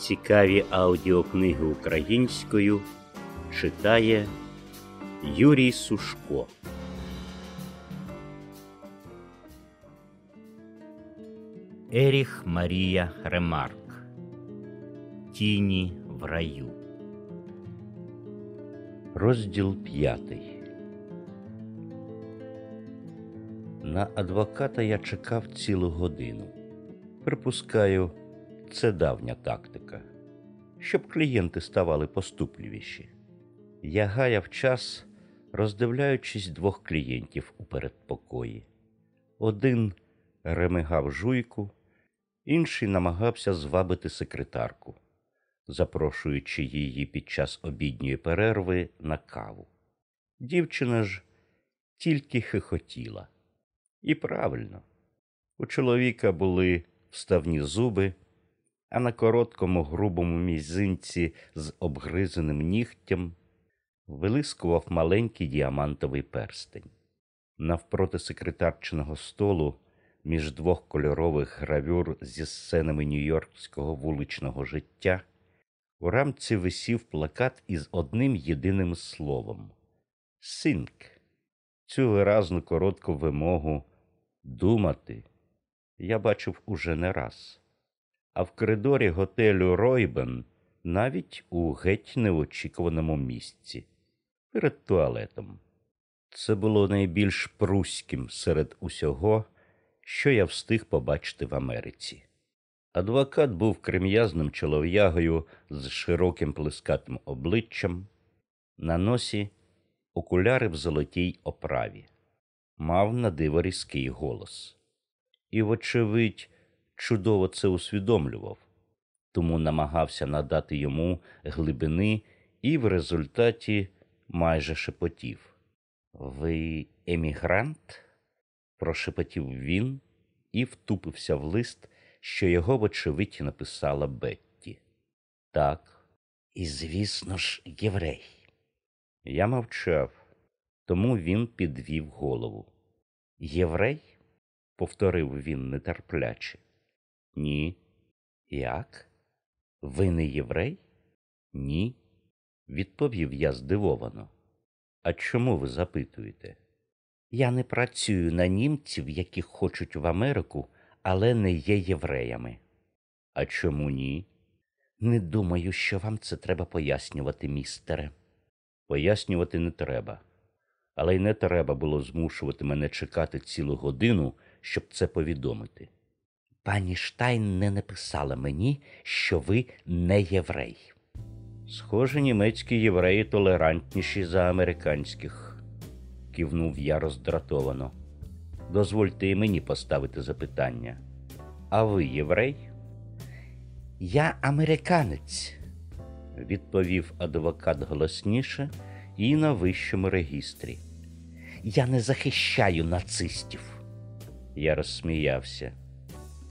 Цікаві аудіокниги українською читає Юрій Сушко. Еріх Марія Ремарк Тіні в раю. Розділ п'ятий. На адвоката я чекав цілу годину. Припускаю, це давня тактика, щоб клієнти ставали поступливіші. Я гаяв час, роздивляючись двох клієнтів у передпокої. Один ремигав жуйку, інший намагався звабити секретарку, запрошуючи її під час обідньої перерви на каву. Дівчина ж тільки хихотіла. І правильно, у чоловіка були вставні зуби, а на короткому грубому мізинці з обгризаним нігтям вилискував маленький діамантовий перстень. Навпроти секретарчиного столу між двох кольорових гравюр зі сценами нью-йоркського вуличного життя у рамці висів плакат із одним єдиним словом Синк. Цю виразну коротку вимогу думати я бачив уже не раз. А в коридорі готелю Ройбен навіть у геть неочікуваному місці перед туалетом. Це було найбільш пруським серед усього, що я встиг побачити в Америці. Адвокат був крем'язним чолов'ягою з широким плескатим обличчям, на носі окуляри в золотій оправі, мав на диво різкий голос. І, вочевидь, чудово це усвідомлював, тому намагався надати йому глибини і в результаті майже шепотів. Ви емігрант? прошепотів він і втупився в лист, що його, вочевидь, написала Бетті. Так, і, звісно ж, єврей. Я мовчав, тому він підвів голову. Єврей? повторив він нетерпляче. Ні. Як? Ви не єврей? Ні, відповів я здивовано. А чому ви запитуєте? Я не працюю на німців, які хочуть в Америку, але не є євреями. А чому ні? Не думаю, що вам це треба пояснювати, містере. Пояснювати не треба, але й не треба було змушувати мене чекати цілу годину, щоб це повідомити. Пані Штайн не написала мені, що ви не єврей. Схоже, німецькі євреї толерантніші за американських, кивнув я роздратовано. Дозвольте і мені поставити запитання. А ви єврей? Я американець, відповів адвокат голосніше і на вищому регістрі. Я не захищаю нацистів. Я розсміявся.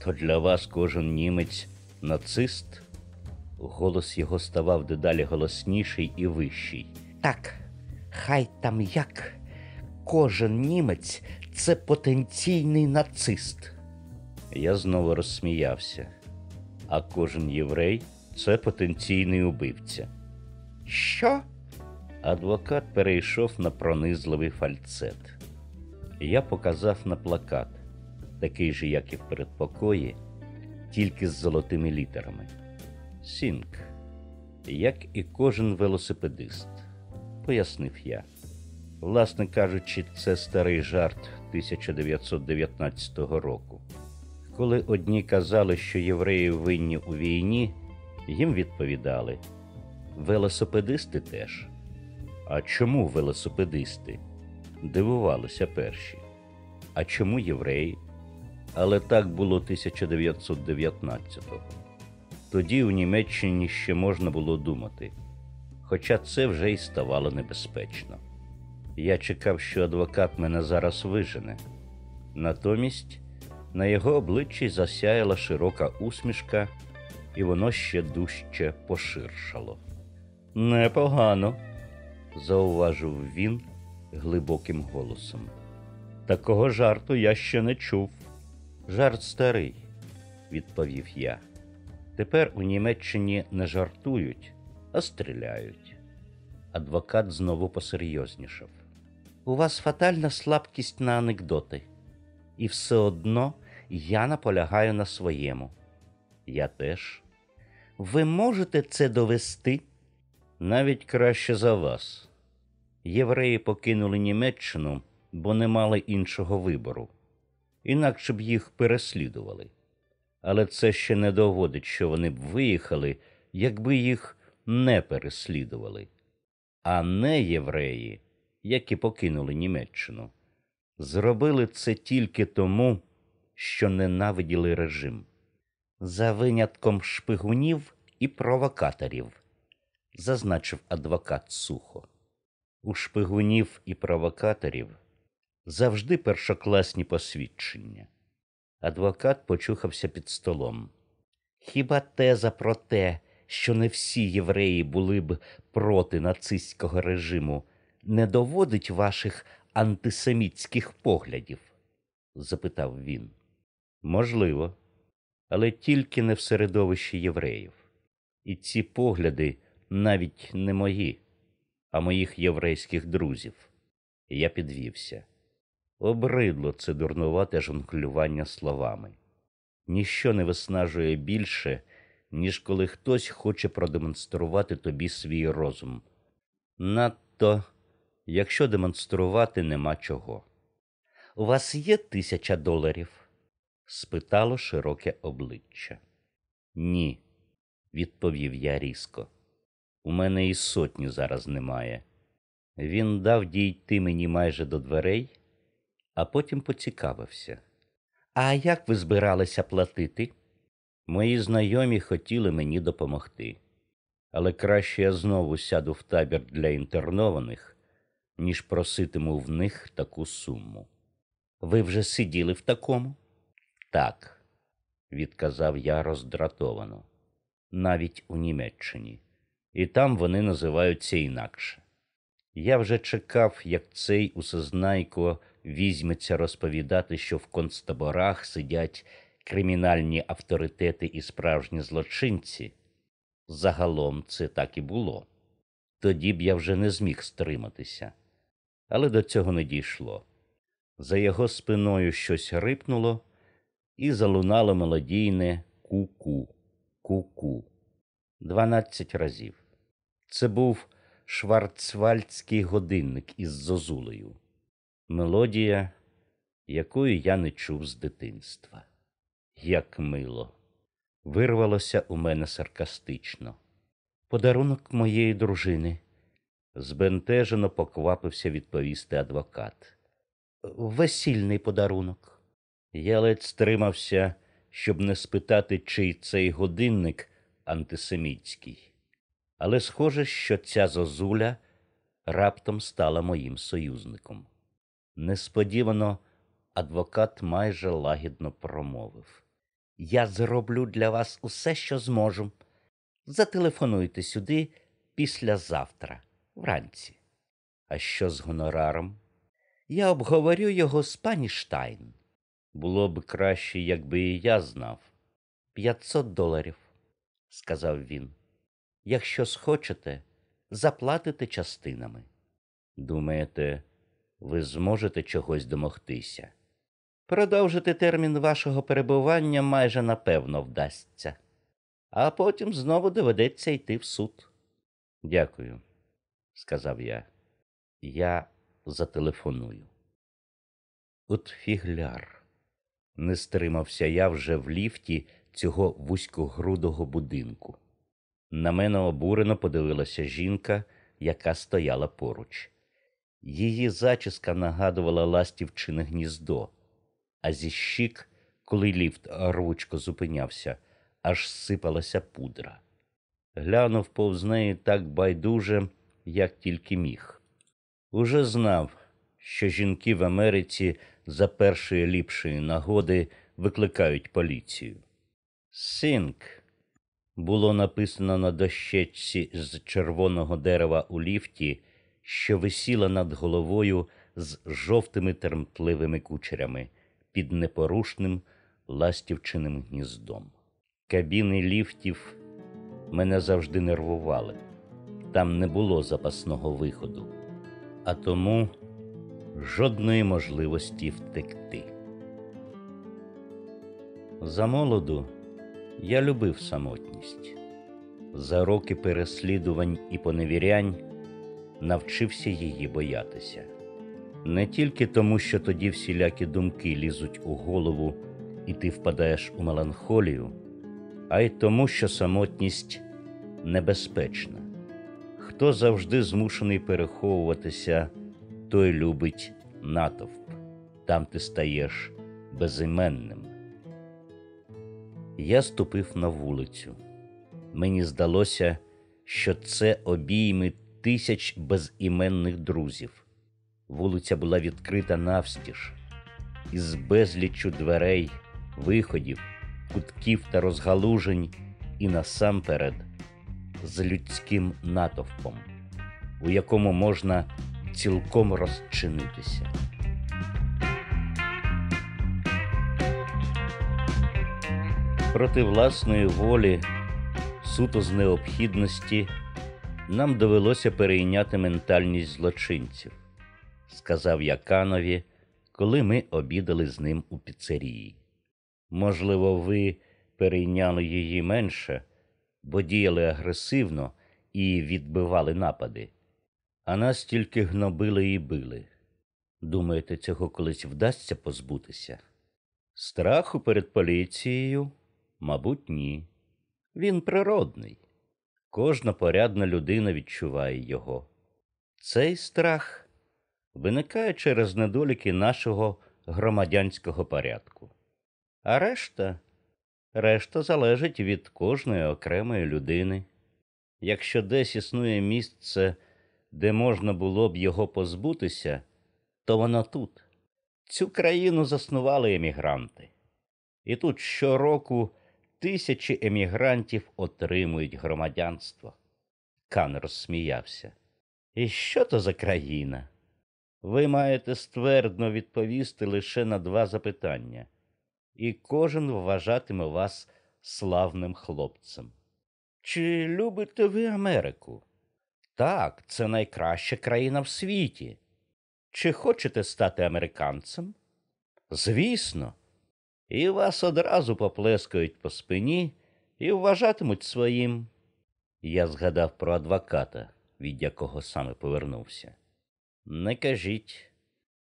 То для вас кожен німець нацист? Голос його ставав дедалі голосніший і вищий. Так, хай там як. Кожен німець це потенційний нацист. Я знову розсміявся. А кожен єврей це потенційний убивця. Що? Адвокат перейшов на пронизливий фальцет. Я показав на плакат, такий же, як і в передпокої, тільки з золотими літерами. Сінк, як і кожен велосипедист, пояснив я. Власне кажучи, це старий жарт 1919 року. Коли одні казали, що євреї винні у війні, їм відповідали велосипедисти теж. А чому велосипедисти? Дивувалися перші. А чому євреї? Але так було 1919-го. Тоді у Німеччині ще можна було думати, хоча це вже й ставало небезпечно. Я чекав, що адвокат мене зараз вижене. Натомість на його обличчі засяяла широка усмішка, і воно ще дужче поширшало. Непогано, зауважив він глибоким голосом. Такого жарту я ще не чув. Жарт старий, відповів я. Тепер у Німеччині не жартують, а стріляють. Адвокат знову посерйознішав. У вас фатальна слабкість на анекдоти, і все одно я наполягаю на своєму. Я теж. Ви можете це довести? Навіть краще за вас. Євреї покинули Німеччину, бо не мали іншого вибору, інакше б їх переслідували. Але це ще не доводить, що вони б виїхали, якби їх не переслідували. А не євреї, які покинули Німеччину, зробили це тільки тому, що ненавиділи режим. За винятком шпигунів і провокаторів, зазначив адвокат сухо. У шпигунів і провокаторів завжди першокласні посвідчення. Адвокат почухався під столом. Хіба теза про те, що не всі євреї були б проти нацистського режиму, не доводить ваших антисемітських поглядів? запитав він. Можливо, але тільки не в середовищі євреїв. І ці погляди навіть не мої, а моїх єврейських друзів. Я підвівся. Обридло це дурнувате жонглювання словами. Ніщо не виснажує більше, ніж коли хтось хоче продемонструвати тобі свій розум. Надто, якщо демонструвати нема чого. У вас є тисяча доларів? спитало широке обличчя. Ні, відповів я різко. У мене і сотні зараз немає. Він дав дійти мені майже до дверей, а потім поцікавився. А як ви збиралися платити? Мої знайомі хотіли мені допомогти, але краще я знову сяду в табір для інтернованих, ніж проситиму в них таку суму. Ви вже сиділи в такому? Так, відказав я роздратовано, навіть у Німеччині, і там вони називаються інакше. Я вже чекав, як цей усезнайко візьметься розповідати, що в концтаборах сидять кримінальні авторитети і справжні злочинці. Загалом це так і було. Тоді б я вже не зміг стриматися, але до цього не дійшло. За його спиною щось рипнуло, і залунало мелодійне ку-ку, ку-ку. Дванадцять разів. Це був шварцвальдський годинник із зозулею. Мелодія, якої я не чув з дитинства. Як мило, вирвалося у мене саркастично. Подарунок моєї дружини. Збентежено поквапився відповісти адвокат. Весільний подарунок. Я ледь стримався, щоб не спитати, чий цей годинник антисемітський. Але схоже, що ця зозуля раптом стала моїм союзником. Несподівано адвокат майже лагідно промовив Я зроблю для вас усе, що зможу. Зателефонуйте сюди післязавтра, вранці. А що з гонораром? Я обговорю його з пані Штайн. Було б краще, якби і я знав. П'ятсот доларів, сказав він. Якщо схочете, заплатите частинами. Думаєте, ви зможете чогось домогтися? Продовжити термін вашого перебування майже напевно вдасться, а потім знову доведеться йти в суд. Дякую, сказав я. Я зателефоную. От фігляр. Не стримався я вже в ліфті цього вузькогрудого будинку. На мене обурено подивилася жінка, яка стояла поруч. Її зачіска нагадувала ластівчине гніздо, а зі щік, коли ліфт рвучко зупинявся, аж сипалася пудра. Глянув повз неї так байдуже, як тільки міг. Уже знав, що жінки в Америці за першої ліпшої нагоди викликають поліцію. Синк було написано на дощечці з червоного дерева у ліфті, що висіла над головою з жовтими тремтливими кучерями під непорушним ластівчиним гніздом. Кабіни ліфтів мене завжди нервували. Там не було запасного виходу, а тому жодної можливості втекти. За молоду я любив самотність. За роки переслідувань і поневірянь навчився її боятися. Не тільки тому, що тоді всілякі думки лізуть у голову, і ти впадаєш у меланхолію, а й тому, що самотність небезпечна. Хто завжди змушений переховуватися, той любить натовп. Там ти стаєш безіменним. Я ступив на вулицю. Мені здалося, що це обійми тисяч безіменних друзів. Вулиця була відкрита навстіж, із безліччю дверей, виходів, кутків та розгалужень, і насамперед з людським натовпом, у якому можна цілком розчинитися. Проти власної волі, суто з необхідності, нам довелося перейняти ментальність злочинців, сказав я Канові, коли ми обідали з ним у піцерії. Можливо, ви перейняли її менше, бо діяли агресивно і відбивали напади, а нас тільки гнобили і били. Думаєте, цього колись вдасться позбутися? Страху перед поліцією? Мабуть, ні. Він природний. Кожна порядна людина відчуває його. Цей страх виникає через недоліки нашого громадянського порядку. А решта решта залежить від кожної окремої людини. Якщо десь існує місце, де можна було б його позбутися, то воно тут. Цю країну заснували емігранти. І тут щороку тисячі емігрантів отримують громадянство. Кан розсміявся. І що то за країна? Ви маєте ствердно відповісти лише на два запитання, і кожен вважатиме вас славним хлопцем. Чи любите ви Америку? Так, це найкраща країна в світі. Чи хочете стати американцем? Звісно, і вас одразу поплескають по спині і вважатимуть своїм. Я згадав про адвоката, від якого саме повернувся. Не кажіть,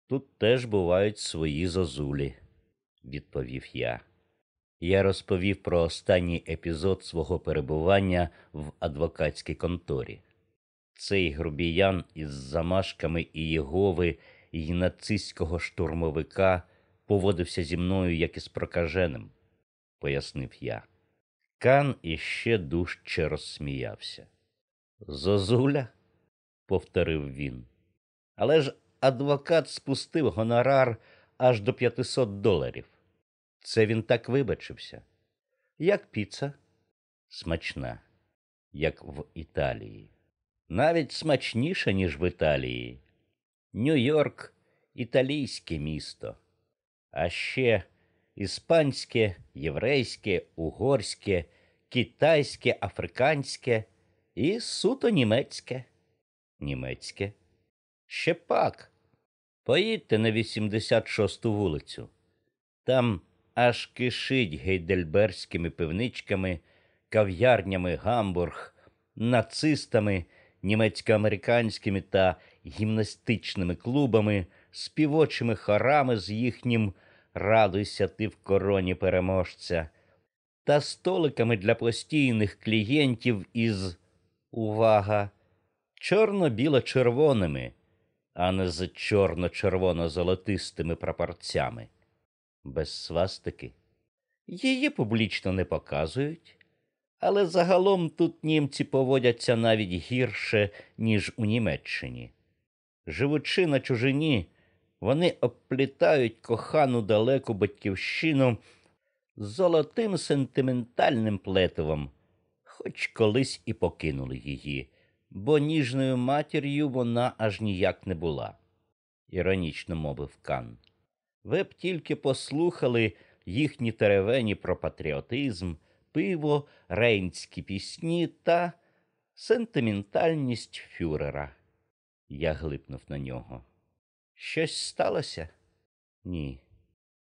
тут теж бувають свої зозулі, відповів я. Я розповів про останній епізод свого перебування в адвокатській конторі. Цей грубіян із замашками і Єгови і нацистського штурмовика поводився зі мною як із прокаженим, пояснив я. Кан іще дужче розсміявся. Зозуля, повторив він. Але ж адвокат спустив гонорар аж до 500 доларів. Це він так вибачився. Як піца? Смачна, як в Італії. Навіть смачніша, ніж в Італії. Нью-Йорк італійське місто, а ще іспанське, єврейське, угорське, китайське, африканське і суто німецьке. Німецьке. Ще пак. Поїдьте на 86-ту вулицю. Там аж кишить гейдельберськими пивничками, кав'ярнями Гамбург, нацистами, німецько-американськими та гімнастичними клубами, співочими хорами з їхнім Радуйся ти в короні переможця, та столиками для постійних клієнтів із увага, чорно-біло-червоними, а не з чорно-червоно-золотистими прапорцями. Без свастики. Її публічно не показують, але загалом тут німці поводяться навіть гірше, ніж у Німеччині. Живучи на чужині, вони обплітають кохану далеку батьківщину золотим сентиментальним плетивом, хоч колись і покинули її, бо ніжною матір'ю вона аж ніяк не була, іронічно мовив Кан. Ви б тільки послухали їхні теревені про патріотизм, пиво, рейнські пісні та сентиментальність фюрера. Я глипнув на нього. Щось сталося? Ні,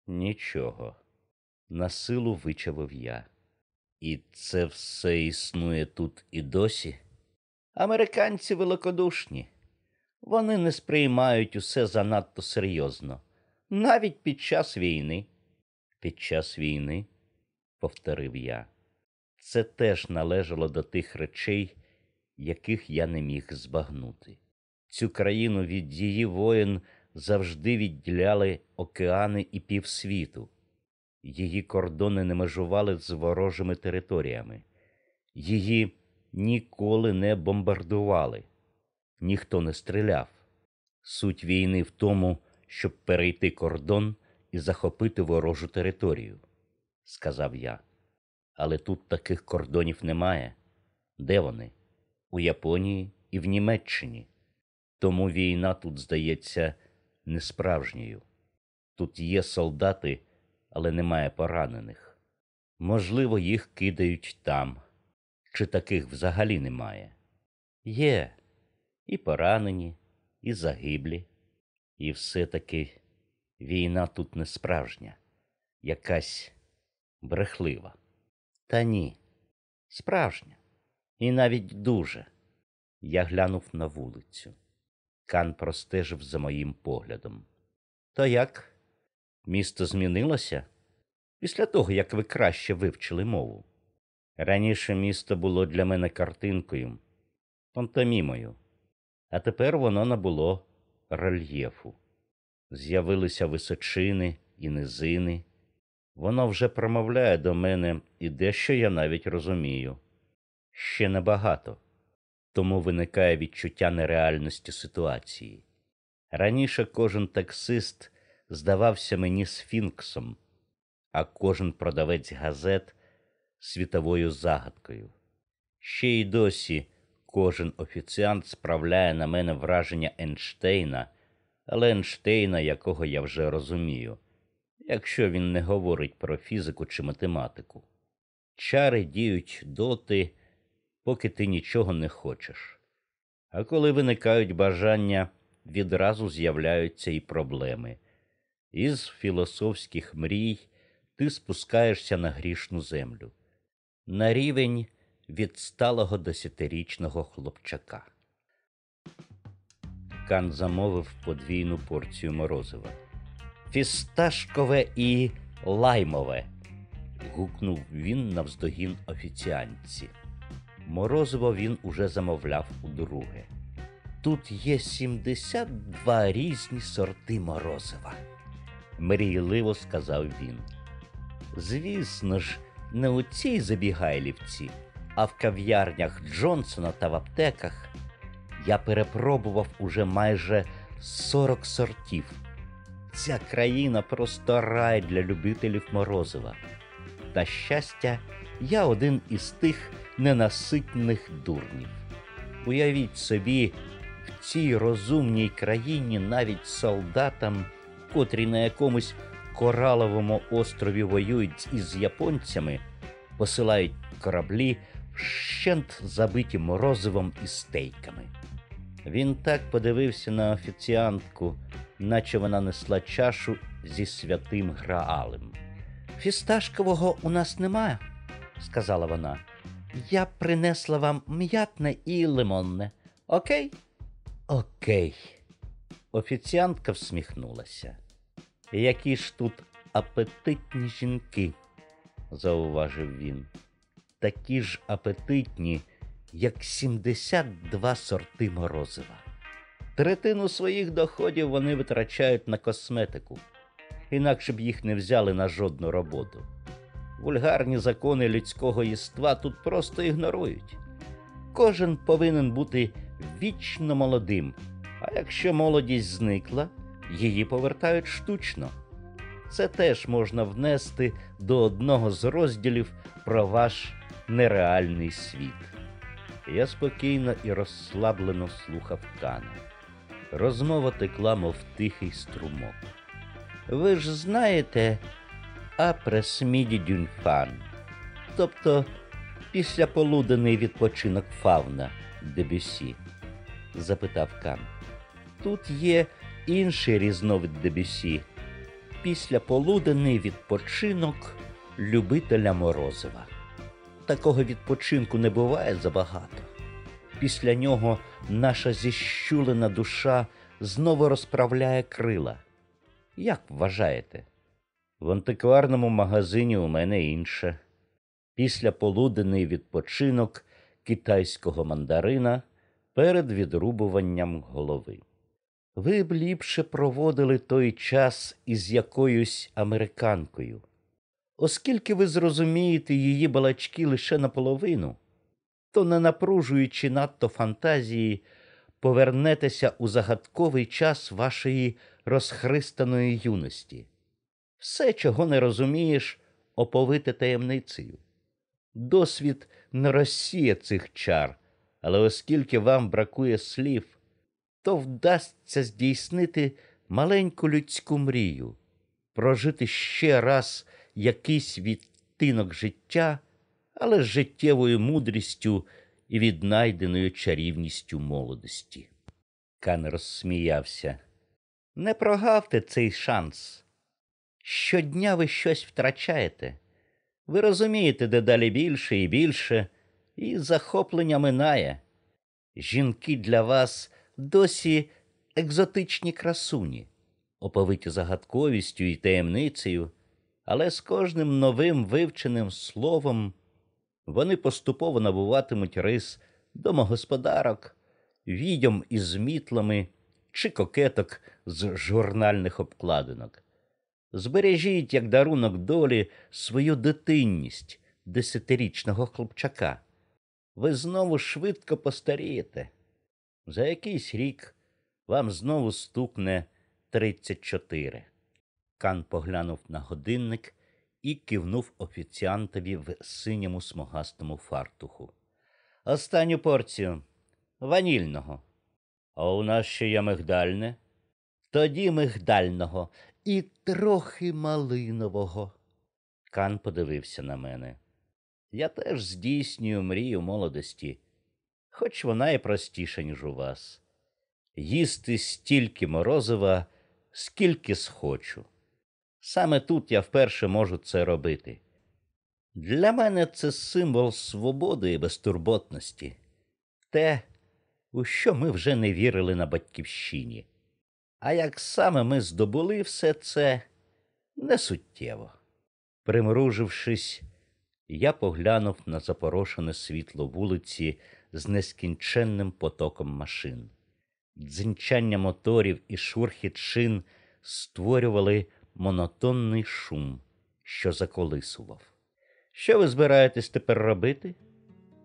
нічого. На силу вичавив я. І це все існує тут і досі. Американці великодушні. Вони не сприймають усе занадто серйозно, навіть під час війни. Під час війни, повторив я, це теж належало до тих речей, яких я не міг збагнути. Цю країну від її воїн завжди відділяли океани і півсвіту. Її кордони не межували з ворожими територіями, її ніколи не бомбардували, ніхто не стріляв. Суть війни в тому, щоб перейти кордон і захопити ворожу територію, сказав я. Але тут таких кордонів немає. Де вони? У Японії і в Німеччині. Тому війна тут здається несправжньою. Тут є солдати, але немає поранених. Можливо, їх кидають там, чи таких взагалі немає. Є і поранені, і загиблі, і все-таки війна тут не справжня, якась брехлива. Та ні, справжня, і навіть дуже. Я глянув на вулицю. Кан простежив за моїм поглядом. То як? Місто змінилося? Після того, як ви краще вивчили мову. Раніше місто було для мене картинкою, пантомімою, а тепер воно набуло рельєфу. З'явилися височини і низини. Воно вже промовляє до мене і дещо я навіть розумію. Ще небагато тому виникає відчуття нереальності ситуації. Раніше кожен таксист здавався мені сфінксом, а кожен продавець газет світовою загадкою. Ще й досі кожен офіціант справляє на мене враження Ейнштейна, але Ейнштейна, якого я вже розумію, якщо він не говорить про фізику чи математику. Чари діють доти поки ти нічого не хочеш. А коли виникають бажання, відразу з'являються і проблеми. Із філософських мрій ти спускаєшся на грішну землю, на рівень відсталого десятирічного хлопчака. Кан замовив подвійну порцію морозива. Фісташкове і лаймове. гукнув він навздогін офіціантці. Морозиво він уже замовляв удруге. Тут є 72 різні сорти морозива, мрійливо сказав він. Звісно ж, не у цій забігайлівці, а в кав'ярнях Джонсона та в аптеках я перепробував уже майже 40 сортів. Ця країна просто рай для любителів морозива. На щастя, я один із тих ненаситних дурнів. Уявіть собі, в цій розумній країні навіть солдатам, котрі на якомусь кораловому острові воюють із японцями, посилають кораблі вщент забиті морозивом і стейками. Він так подивився на офіціантку, наче вона несла чашу зі святим Граалем. Фісташкового у нас немає, сказала вона. Я принесла вам м'ятне і лимонне. Окей? Окей. Офіціантка всміхнулася. Які ж тут апетитні жінки, зауважив він. Такі ж апетитні, як 72 сорти морозива. Третину своїх доходів вони витрачають на косметику, інакше б їх не взяли на жодну роботу. Вульгарні закони людського єства тут просто ігнорують. Кожен повинен бути вічно молодим, а якщо молодість зникла, її повертають штучно. Це теж можна внести до одного з розділів про ваш нереальний світ. Я спокійно і розслаблено слухав Кана. Розмова текла, мов тихий струмок. Ви ж знаєте, après-midi d'un faune, тобто післяполуденний відпочинок фауна Дебюсі? запитав Кан. Тут є інший різновид Дебюсі. Післяполуденний відпочинок любителя морозива. Такого відпочинку не буває забагато. Після нього наша зіщулена душа знову розправляє крила. Як вважаєте? В антикварному магазині у мене інше. Після полуденний відпочинок китайського мандарина перед відрубуванням голови. Ви б ліпше проводили той час із якоюсь американкою, оскільки ви зрозумієте її балачки лише наполовину, то, не напружуючи надто фантазії, повернетеся у загадковий час вашої розхристаної юності. Все, чого не розумієш, оповите таємницею. Досвід не розсіє цих чар, але оскільки вам бракує слів, то вдасться здійснити маленьку людську мрію, прожити ще раз якийсь відтинок життя, але з життєвою мудрістю і віднайденою чарівністю молодості. Кан розсміявся. Не прогавте цей шанс. Щодня ви щось втрачаєте. Ви розумієте дедалі більше і більше, і захоплення минає. Жінки для вас досі екзотичні красуні, оповиті загадковістю і таємницею, але з кожним новим вивченим словом вони поступово набуватимуть рис домогосподарок, відьом із мітлами чи кокеток з журнальних обкладинок. Збережіть як дарунок долі свою дитинність десятирічного хлопчака. Ви знову швидко постарієте. За якийсь рік вам знову стукне тридцять чотири. Кан поглянув на годинник і кивнув офіціантові в синьому смугастому фартуху. Останню порцію ванільного. А у нас ще є мигдальне. Тоді мигдального і трохи малинового. Кан подивився на мене. Я теж здійснюю мрію молодості, хоч вона і простіша, ніж у вас. Їсти стільки морозива, скільки схочу. Саме тут я вперше можу це робити. Для мене це символ свободи і безтурботності, те, у що ми вже не вірили на батьківщині. А як саме ми здобули все це несуттєво. Примружившись, я поглянув на запорошене світло вулиці з нескінченним потоком машин. Дзинчання моторів і шурхіт шин створювали монотонний шум, що заколисував. Що ви збираєтесь тепер робити?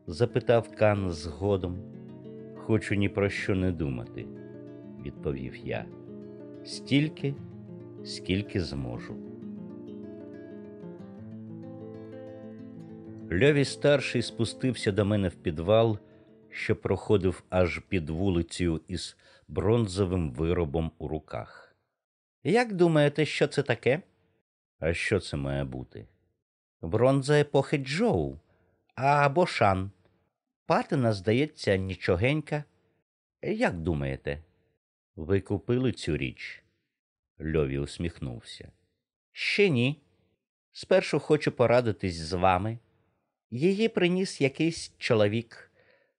запитав Кан згодом. Хочу ні про що не думати, відповів я. Стільки, скільки зможу. Льові старший спустився до мене в підвал, що проходив аж під вулицею із бронзовим виробом у руках. Як думаєте, що це таке? А що це має бути? Бронза епохи Джоу або Шан. Патина, здається, нічогенька. Як думаєте? Ви купили цю річ? Льові усміхнувся. Ще ні. Спершу хочу порадитись з вами. Її приніс якийсь чоловік.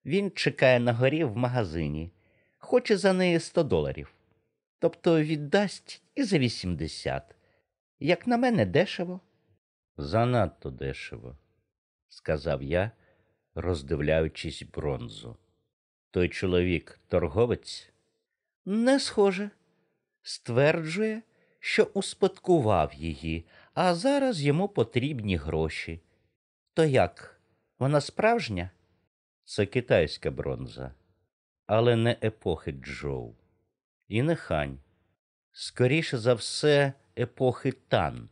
Він чекає на горі в магазині, хоче за неї сто доларів. Тобто віддасть і за вісімдесят. Як на мене, дешево. Занадто дешево, сказав я, роздивляючись бронзу. Той чоловік торговець не схоже. Стверджує, що успадкував її, а зараз йому потрібні гроші. То як? Вона справжня? Це китайська бронза, але не епохи Джоу. І не хань. Скоріше за все, епохи Тан,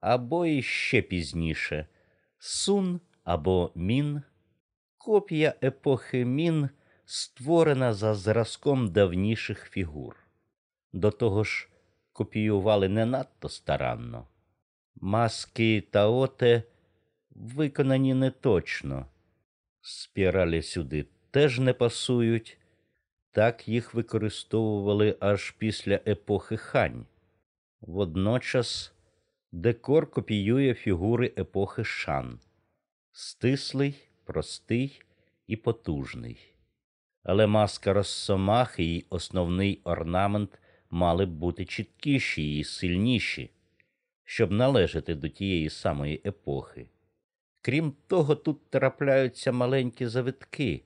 або іще пізніше Сун або Мін. Копія епохи Мін створена за зразком давніших фігур. До того ж, копіювали не надто старанно. Маски Таоте виконані не точно. Спіралі сюди теж не пасують. Так їх використовували аж після епохи хань. Водночас декор копіює фігури епохи шан стислий, простий і потужний. Але маска Росомахи і основний орнамент мали б бути чіткіші і сильніші, щоб належати до тієї самої епохи. Крім того, тут трапляються маленькі завитки,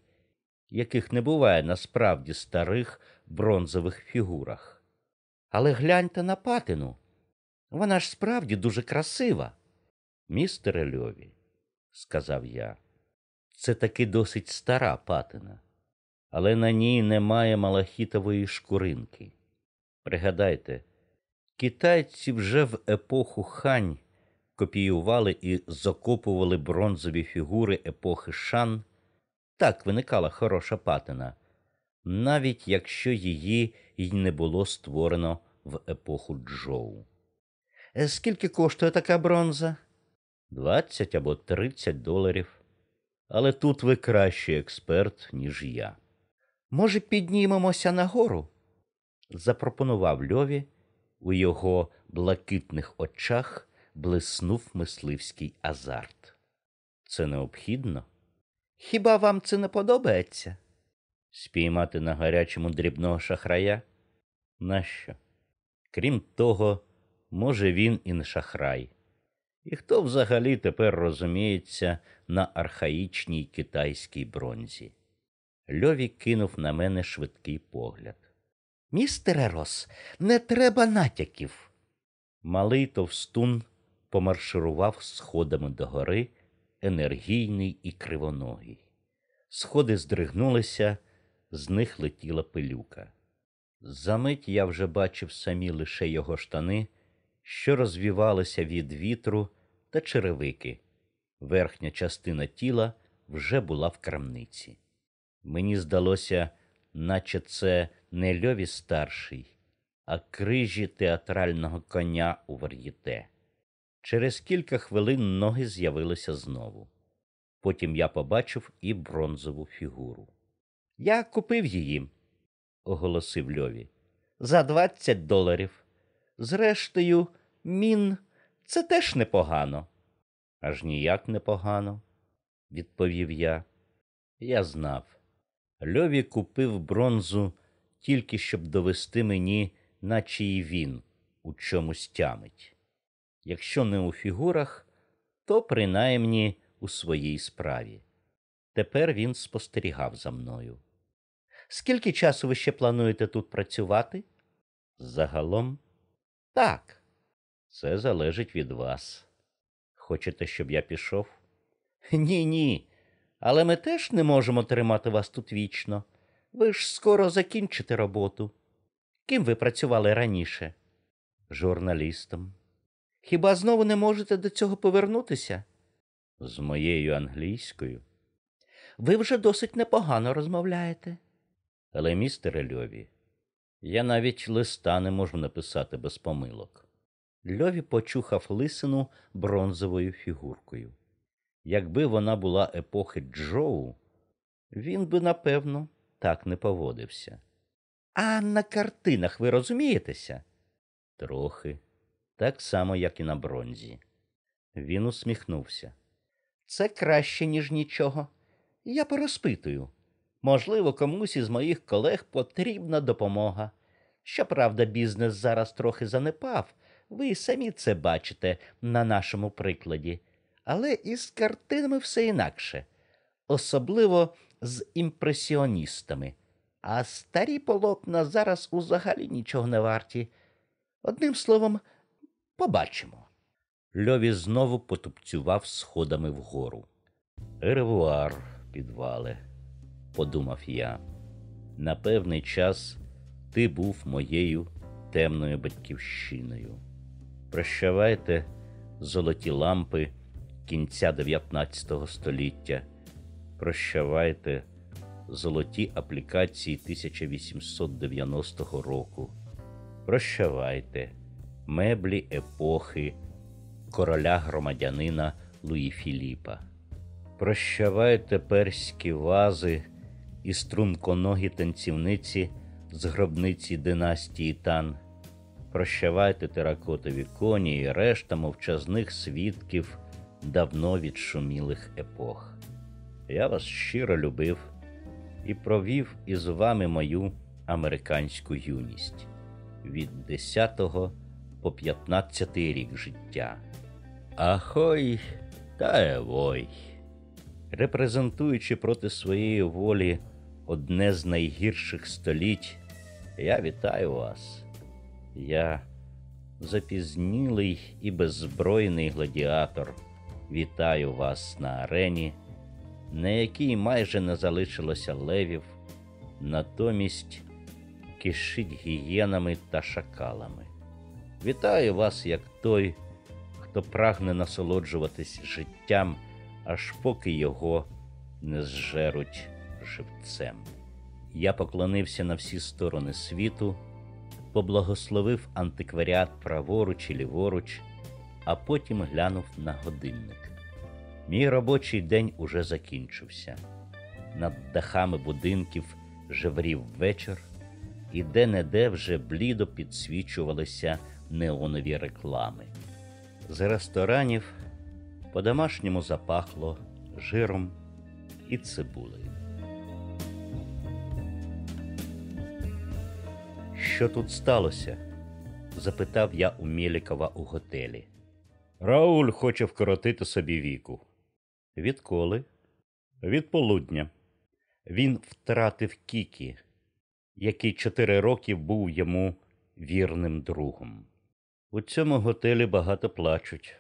яких не буває насправді старих бронзових фігурах. Але гляньте на патину. Вона ж справді дуже красива. Містере Льові, сказав я, це таки досить стара патина, але на ній немає малахітової шкуринки. Пригадайте, китайці вже в епоху хань копіювали і закопували бронзові фігури епохи шан. Так виникала хороша патина, навіть якщо її й не було створено в епоху Джоу. «Е, скільки коштує така бронза? Двадцять або тридцять доларів. Але тут ви кращий експерт, ніж я. Може, піднімемося нагору? запропонував Льові. У його блакитних очах блиснув мисливський азарт. Це необхідно? Хіба вам це не подобається? Спіймати на гарячому дрібного шахрая? Нащо? Крім того, може, він і не шахрай. І хто взагалі тепер розуміється на архаїчній китайській бронзі? Льові кинув на мене швидкий погляд. Містере Рос, не треба натяків. Малий товстун помарширував сходами догори, енергійний і кривоногий. Сходи здригнулися, з них летіла пилюка. Замить я вже бачив самі лише його штани, що розвівалися від вітру та черевики. Верхня частина тіла вже була в крамниці. Мені здалося, наче це не льові старший, а крижі театрального коня у вар'єте. Через кілька хвилин ноги з'явилися знову. Потім я побачив і бронзову фігуру. Я купив її, оголосив Льові, за двадцять доларів. Зрештою, мін, це теж непогано. Аж ніяк непогано, відповів я. Я знав. Льові купив бронзу тільки щоб довести мені, наче і він у чомусь тямить. Якщо не у фігурах, то принаймні у своїй справі. Тепер він спостерігав за мною. Скільки часу ви ще плануєте тут працювати? Загалом, так, це залежить від вас. Хочете, щоб я пішов? Ні, ні. Але ми теж не можемо тримати вас тут вічно. Ви ж скоро закінчите роботу. Ким ви працювали раніше? Журналістом. Хіба знову не можете до цього повернутися? З моєю англійською. Ви вже досить непогано розмовляєте. Але, містере Льові, я навіть листа не можу написати без помилок. Льові почухав лисину бронзовою фігуркою. Якби вона була епохи Джоу, він би, напевно, так не поводився. А на картинах ви розумієтеся? Трохи, так само, як і на бронзі. Він усміхнувся. Це краще, ніж нічого. Я порозпитую. Можливо, комусь із моїх колег потрібна допомога. Щоправда, бізнес зараз трохи занепав, ви самі це бачите на нашому прикладі. Але із картинами все інакше, особливо з імпресіоністами. А старі полотна зараз узагалі нічого не варті. Одним словом, побачимо. Льові знову потупцював сходами вгору. Еревуар, підвале, подумав я. На певний час ти був моєю темною батьківщиною. Прощавайте, золоті лампи кінця 19 століття. Прощавайте, золоті аплікації 1890 року. Прощавайте, меблі епохи короля громадянина Луї Філіпа. Прощавайте перські вази і струнконогі танцівниці з гробниці династії Тан. Прощавайте теракотові коні і решта мовчазних свідків давно відшумілих епох. Я вас щиро любив і провів із вами мою американську юність від 10 по 15 рік життя. Ахой та евой. Репрезентуючи проти своєї волі одне з найгірших століть, я вітаю вас. Я запізнілий і беззбройний гладіатор. Вітаю вас на арені, на якій майже не залишилося левів, натомість кишить гієнами та шакалами. Вітаю вас, як той, хто прагне насолоджуватись життям, аж поки його не зжеруть живцем. Я поклонився на всі сторони світу, поблагословив антикваріат праворуч і ліворуч, а потім глянув на годинник. Мій робочий день уже закінчився. Над дахами будинків жеврів вечір, і де-не-де вже блідо підсвічувалися неонові реклами. З ресторанів по-домашньому запахло жиром і цибулею. Що тут сталося? запитав я у Мєлікова у готелі. Рауль хоче вкоротити собі віку. Відколи? Від полудня. Він втратив Кікі, який чотири роки був йому вірним другом. У цьому готелі багато плачуть,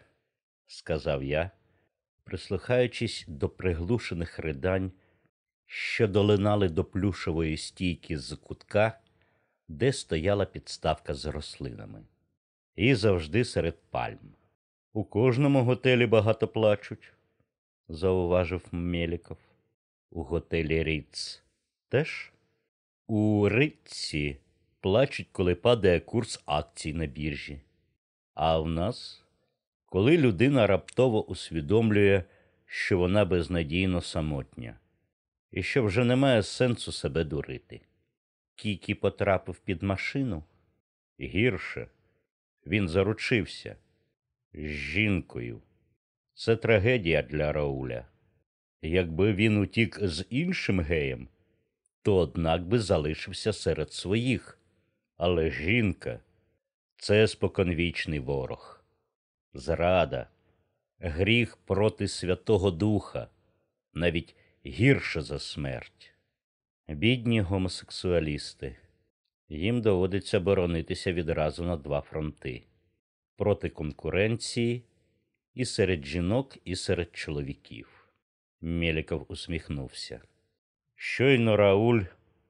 сказав я, прислухаючись до приглушених ридань, що долинали до плюшової стійки з кутка, де стояла підставка з рослинами, і завжди серед пальм. У кожному готелі багато плачуть, зауважив Мєліков. У готелі Ріц теж у Ритці плачуть, коли падає курс акцій на біржі. А в нас, коли людина раптово усвідомлює, що вона безнадійно самотня, і що вже немає сенсу себе дурити. Кікі потрапив під машину. Гірше, він заручився з жінкою. Це трагедія для Рауля. Якби він утік з іншим геєм, то однак би залишився серед своїх. Але жінка це споконвічний ворог, зрада, гріх проти Святого Духа, навіть гірше за смерть. Бідні гомосексуалісти. Їм доводиться боронитися відразу на два фронти проти конкуренції і серед жінок, і серед чоловіків. Мєліков усміхнувся. Щойно Рауль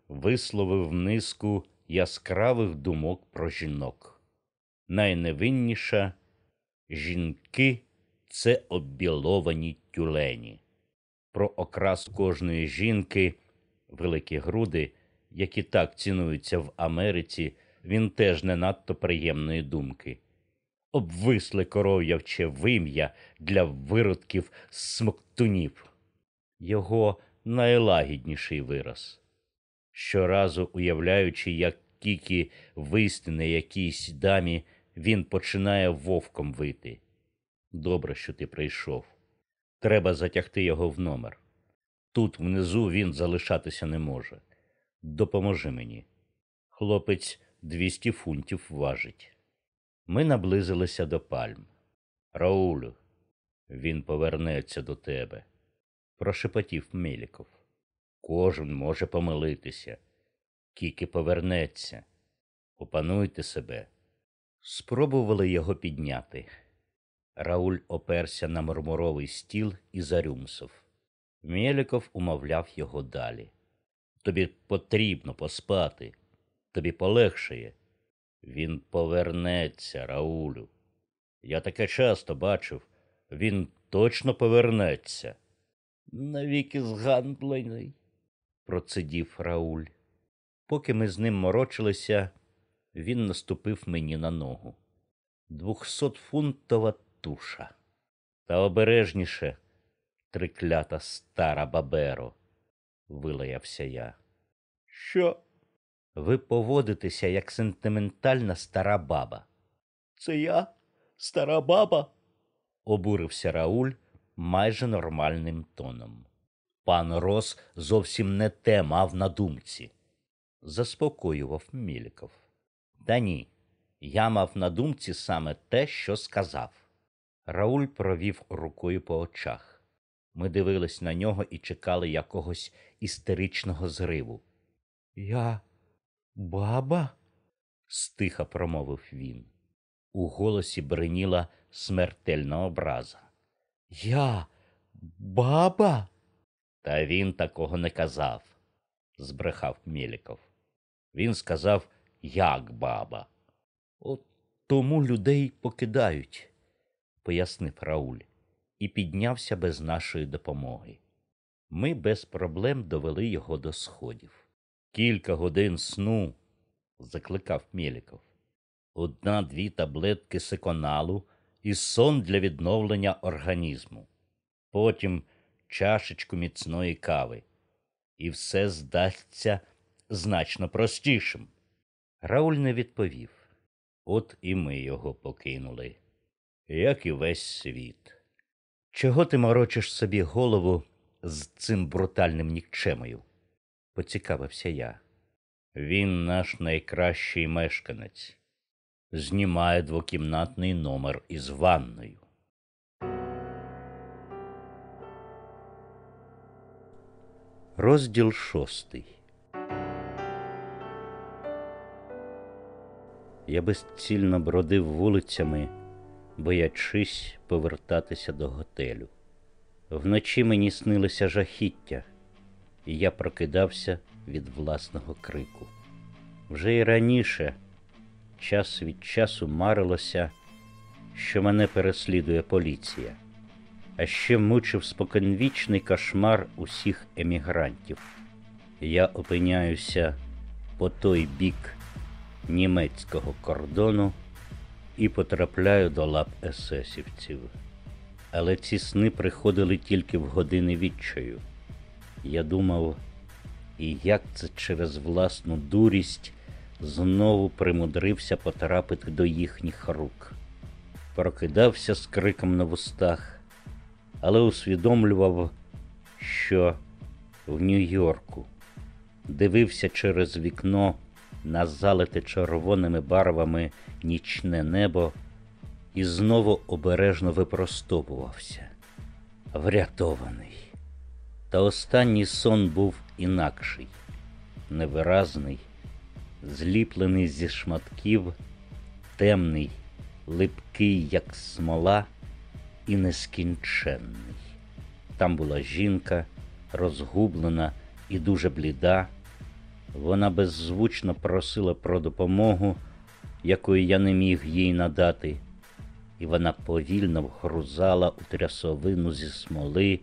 висловив низку яскравих думок про жінок. Найневинніша жінки це оббіловані тюлені. Про окрас кожної жінки, великі груди, які так цінуються в Америці, він теж не надто приємної думки. Обвисле коров'явче вим'я для виродків смоктунів. Його найлагідніший вираз. Щоразу уявляючи, як Кікі вистине якійсь дамі, він починає вовком вити. Добре, що ти прийшов. Треба затягти його в номер. Тут внизу він залишатися не може. Допоможи мені. Хлопець двісті фунтів важить. Ми наблизилися до пальм. Раулю, він повернеться до тебе, прошепотів Меліков. Кожен може помилитися. Кіки повернеться. Опануйте себе. Спробували його підняти. Рауль оперся на мармуровий стіл і зарюмсов. Мєліков умовляв його далі. Тобі потрібно поспати, тобі полегшає. Він повернеться, Раулю. Я таке часто бачив. Він точно повернеться. Навіки згандлений, процидів Рауль. Поки ми з ним морочилися, він наступив мені на ногу. Двохсотфунтова туша. Та обережніше, триклята стара баберо, вилаявся я. Що? Ви поводитеся як сентиментальна стара баба. Це я, стара баба? обурився Рауль майже нормальним тоном. Пан Рос зовсім не те мав на думці, заспокоював Міліков. Та ні, я мав на думці саме те, що сказав. Рауль провів рукою по очах. Ми дивились на нього і чекали якогось істеричного зриву. Я баба? стиха промовив він. У голосі бриніла смертельна образа. Я баба? Та він такого не казав, збрехав Мєліков. Він сказав, як баба. От тому людей покидають, пояснив Рауль, і піднявся без нашої допомоги. Ми без проблем довели його до сходів. Кілька годин сну, закликав Мєліков. Одна-дві таблетки секоналу і сон для відновлення організму. Потім чашечку міцної кави. І все здасться значно простішим. Рауль не відповів. От і ми його покинули, як і весь світ. Чого ти морочиш собі голову з цим брутальним нікчемою? Поцікавився я. Він наш найкращий мешканець, знімає двокімнатний номер із ванною. Розділ шостий. Я безцільно бродив вулицями, боячись повертатися до готелю. Вночі мені снилося жахіття, і я прокидався від власного крику. Вже й раніше, час від часу марилося, що мене переслідує поліція, а ще мучив споконвічний кошмар усіх емігрантів. Я опиняюся по той бік німецького кордону і потрапляю до лап есесівців. Але ці сни приходили тільки в години відчаю. Я думав, і як це через власну дурість знову примудрився потрапити до їхніх рук. Прокидався з криком на вустах, але усвідомлював, що в Нью-Йорку дивився через вікно на залите червоними барвами нічне небо і знову обережно випростовувався, врятований. Та останній сон був інакший, невиразний, зліплений зі шматків, темний, липкий, як смола, і нескінченний. Там була жінка, розгублена і дуже бліда. Вона беззвучно просила про допомогу, якої я не міг їй надати, і вона повільно вгрузала у трясовину зі смоли,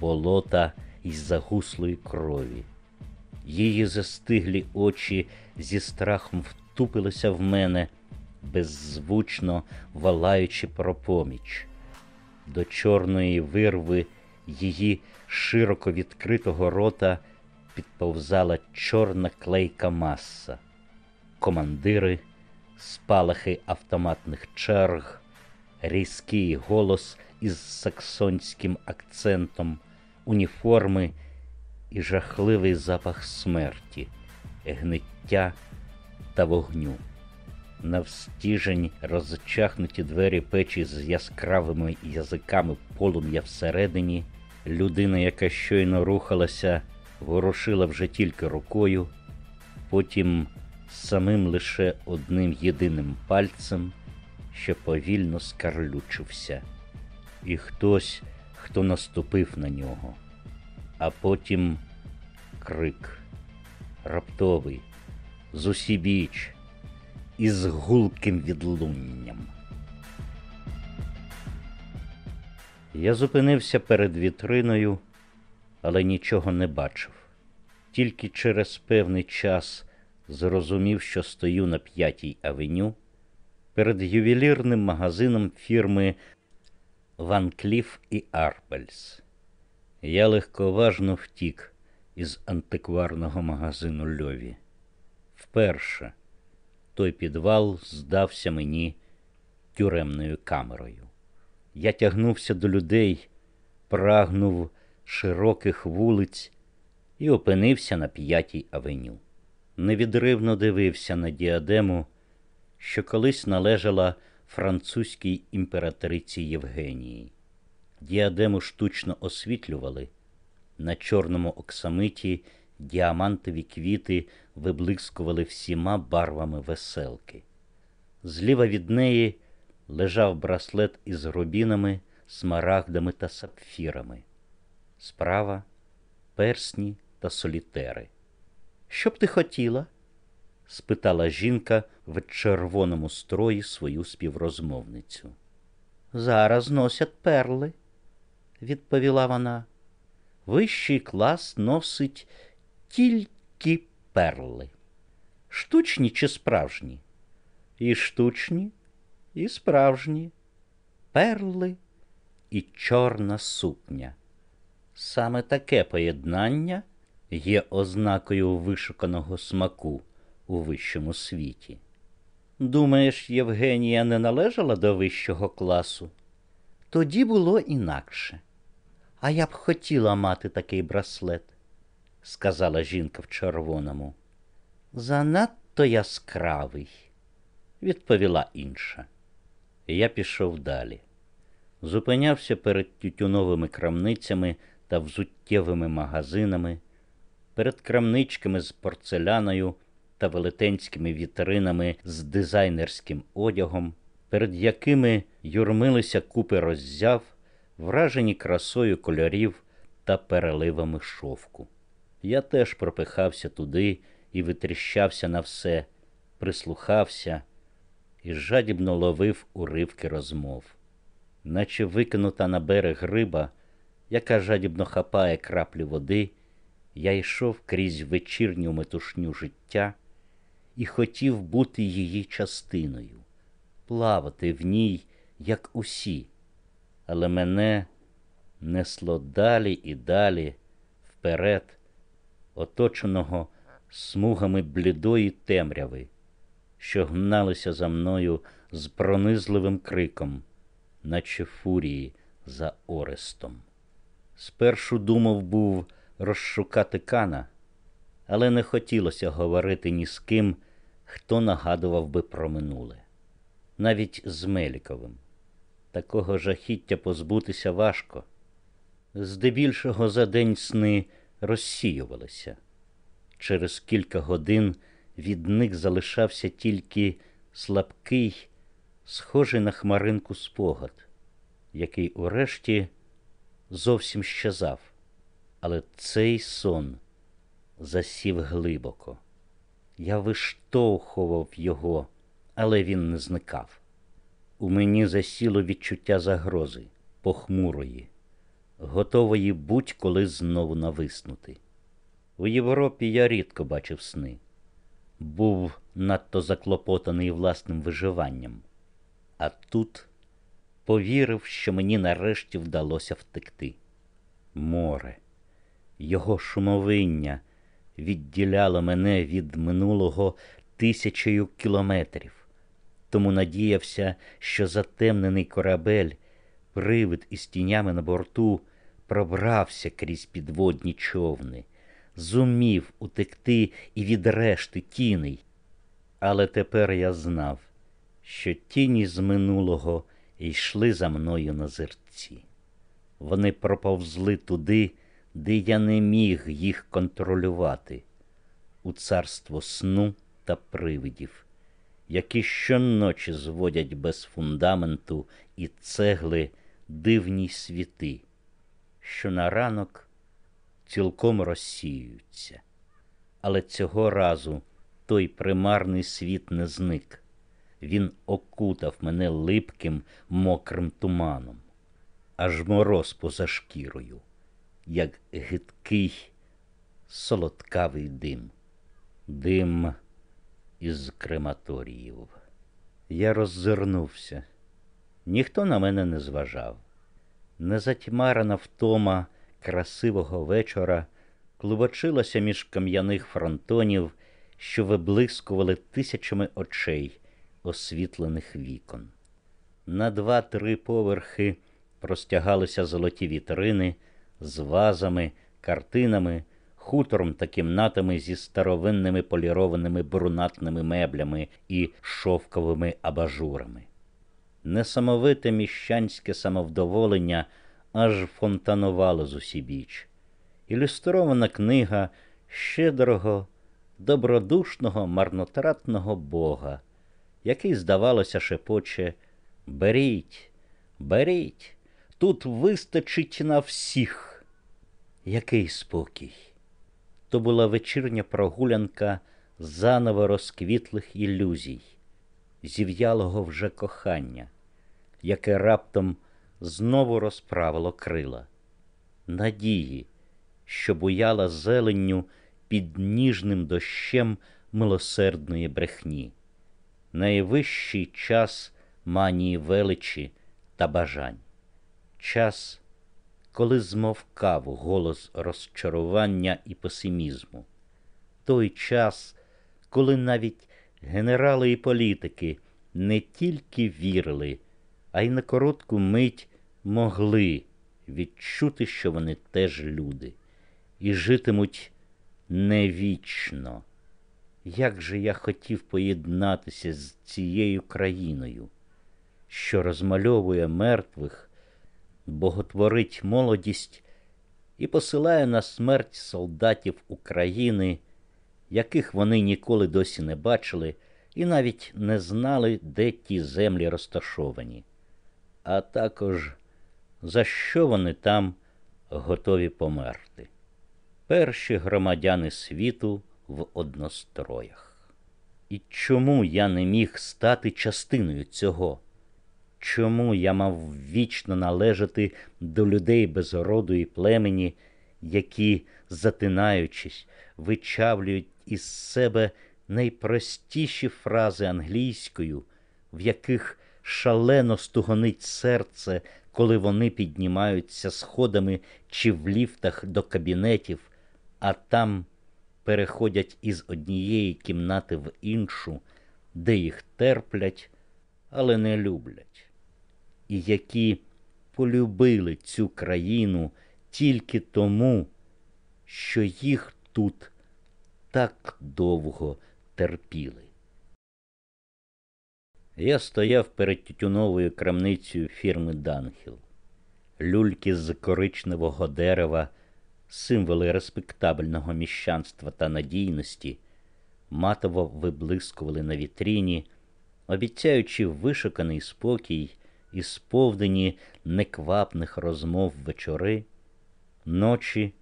болота і загуслої крові. Її застиглі очі зі страхом втупилися в мене, беззвучно валаючи про поміч. До чорної вирви її широко відкритого рота підповзала чорна клейка маса, командири, спалахи автоматних черг, різкий голос із саксонським акцентом, уніформи і жахливий запах смерті, гниття та вогню. Навстіжень розчахнуті двері печі з яскравими язиками полум'я всередині, людина, яка щойно рухалася, ворушила вже тільки рукою, потім самим лише одним єдиним пальцем, що повільно скарлючився, і хтось, хто наступив на нього, а потім крик, раптовий, зусібіч, із гулким відлунням. Я зупинився перед вітриною але нічого не бачив. Тільки через певний час зрозумів, що стою на п'ятій авеню перед ювелірним магазином фірми Ван Кліф і Арпельс. Я легковажно втік із антикварного магазину Льові. Вперше той підвал здався мені тюремною камерою. Я тягнувся до людей, прагнув широких вулиць і опинився на п'ятій авеню. Невідривно дивився на діадему, що колись належала французькій імператриці Євгенії. Діадему штучно освітлювали. На чорному оксамиті діамантові квіти виблискували всіма барвами веселки. Зліва від неї лежав браслет із рубінами, смарагдами та сапфірами. Справа персні та солітери. Що б ти хотіла? Спитала жінка в червоному строї свою співрозмовницю. Зараз носять перли, відповіла вона. Вищий клас носить тільки перли. Штучні чи справжні? І штучні, і справжні, перли і чорна сукня. Саме таке поєднання є ознакою вишуканого смаку у вищому світі. Думаєш, Євгенія не належала до вищого класу? Тоді було інакше. А я б хотіла мати такий браслет, сказала жінка в червоному. Занадто яскравий, відповіла інша. Я пішов далі. Зупинявся перед тютюновими крамницями та взуттєвими магазинами, перед крамничками з порцеляною та велетенськими вітринами з дизайнерським одягом, перед якими юрмилися купи роззяв, вражені красою кольорів та переливами шовку. Я теж пропихався туди і витріщався на все, прислухався і жадібно ловив уривки розмов, наче викинута на берег риба, яка жадібно хапає краплі води, я йшов крізь вечірню метушню життя і хотів бути її частиною, плавати в ній, як усі, але мене несло далі і далі вперед, оточеного смугами блідої темряви, що гналися за мною з пронизливим криком, наче фурії за Орестом. Спершу думав був розшукати кана, але не хотілося говорити ні з ким, хто нагадував би про минуле, навіть з Меліковим. Такого жахіття позбутися важко. Здебільшого за день сни розсіювалися. Через кілька годин від них залишався тільки слабкий, схожий на хмаринку спогад, який урешті зовсім щезав, але цей сон засів глибоко. Я виштовхував його, але він не зникав. У мені засіло відчуття загрози, похмурої, готової будь-коли знову нависнути. У Європі я рідко бачив сни, був надто заклопотаний власним виживанням, а тут повірив, що мені нарешті вдалося втекти. Море, його шумовиння відділяло мене від минулого тисячею кілометрів, тому надіявся, що затемнений корабель, привид із тінями на борту, пробрався крізь підводні човни, зумів утекти і від решти тіней. Але тепер я знав, що тіні з минулого йшли за мною на зерці. Вони проповзли туди, де я не міг їх контролювати, у царство сну та привидів, які щоночі зводять без фундаменту і цегли дивні світи, що на ранок цілком розсіюються. Але цього разу той примарний світ не зник. Він окутав мене липким, мокрим туманом, аж мороз поза шкірою, як гидкий, солодкавий дим, дим із крематоріїв. Я роззирнувся. Ніхто на мене не зважав. Незатьмарена втома красивого вечора клубочилася між кам'яних фронтонів, що виблискували тисячами очей, освітлених вікон. На два-три поверхи простягалися золоті вітрини з вазами, картинами, хутором та кімнатами зі старовинними полірованими брунатними меблями і шовковими абажурами. Несамовите міщанське самовдоволення аж фонтанувало з усібіч. Ілюстрована книга щедрого, добродушного, марнотратного Бога, який, здавалося, шепоче Беріть, беріть, тут вистачить на всіх. Який спокій. То була вечірня прогулянка заново розквітлих ілюзій, зів'ялого вже кохання, яке раптом знову розправило крила, надії, що буяла зеленню під ніжним дощем милосердної брехні. Найвищий час манії величі та бажань. Час, коли змовкав голос розчарування і песимізму. Той час, коли навіть генерали і політики не тільки вірили, а й на коротку мить могли відчути, що вони теж люди, і житимуть не вічно. Як же я хотів поєднатися з цією країною, що розмальовує мертвих, боготворить молодість і посилає на смерть солдатів України, яких вони ніколи досі не бачили і навіть не знали, де ті землі розташовані, а також за що вони там готові померти. Перші громадяни світу в одностроях. І чому я не міг стати частиною цього? Чому я мав вічно належати до людей без роду і племені, які, затинаючись, вичавлюють із себе найпростіші фрази англійською, в яких шалено стугонить серце, коли вони піднімаються сходами чи в ліфтах до кабінетів, а там переходять із однієї кімнати в іншу, де їх терплять, але не люблять, і які полюбили цю країну тільки тому, що їх тут так довго терпіли. Я стояв перед тютюновою крамницею фірми Данхіл. Люльки з коричневого дерева, символи респектабельного міщанства та надійності, матово виблискували на вітріні, обіцяючи вишуканий спокій і сповнені неквапних розмов вечори, ночі,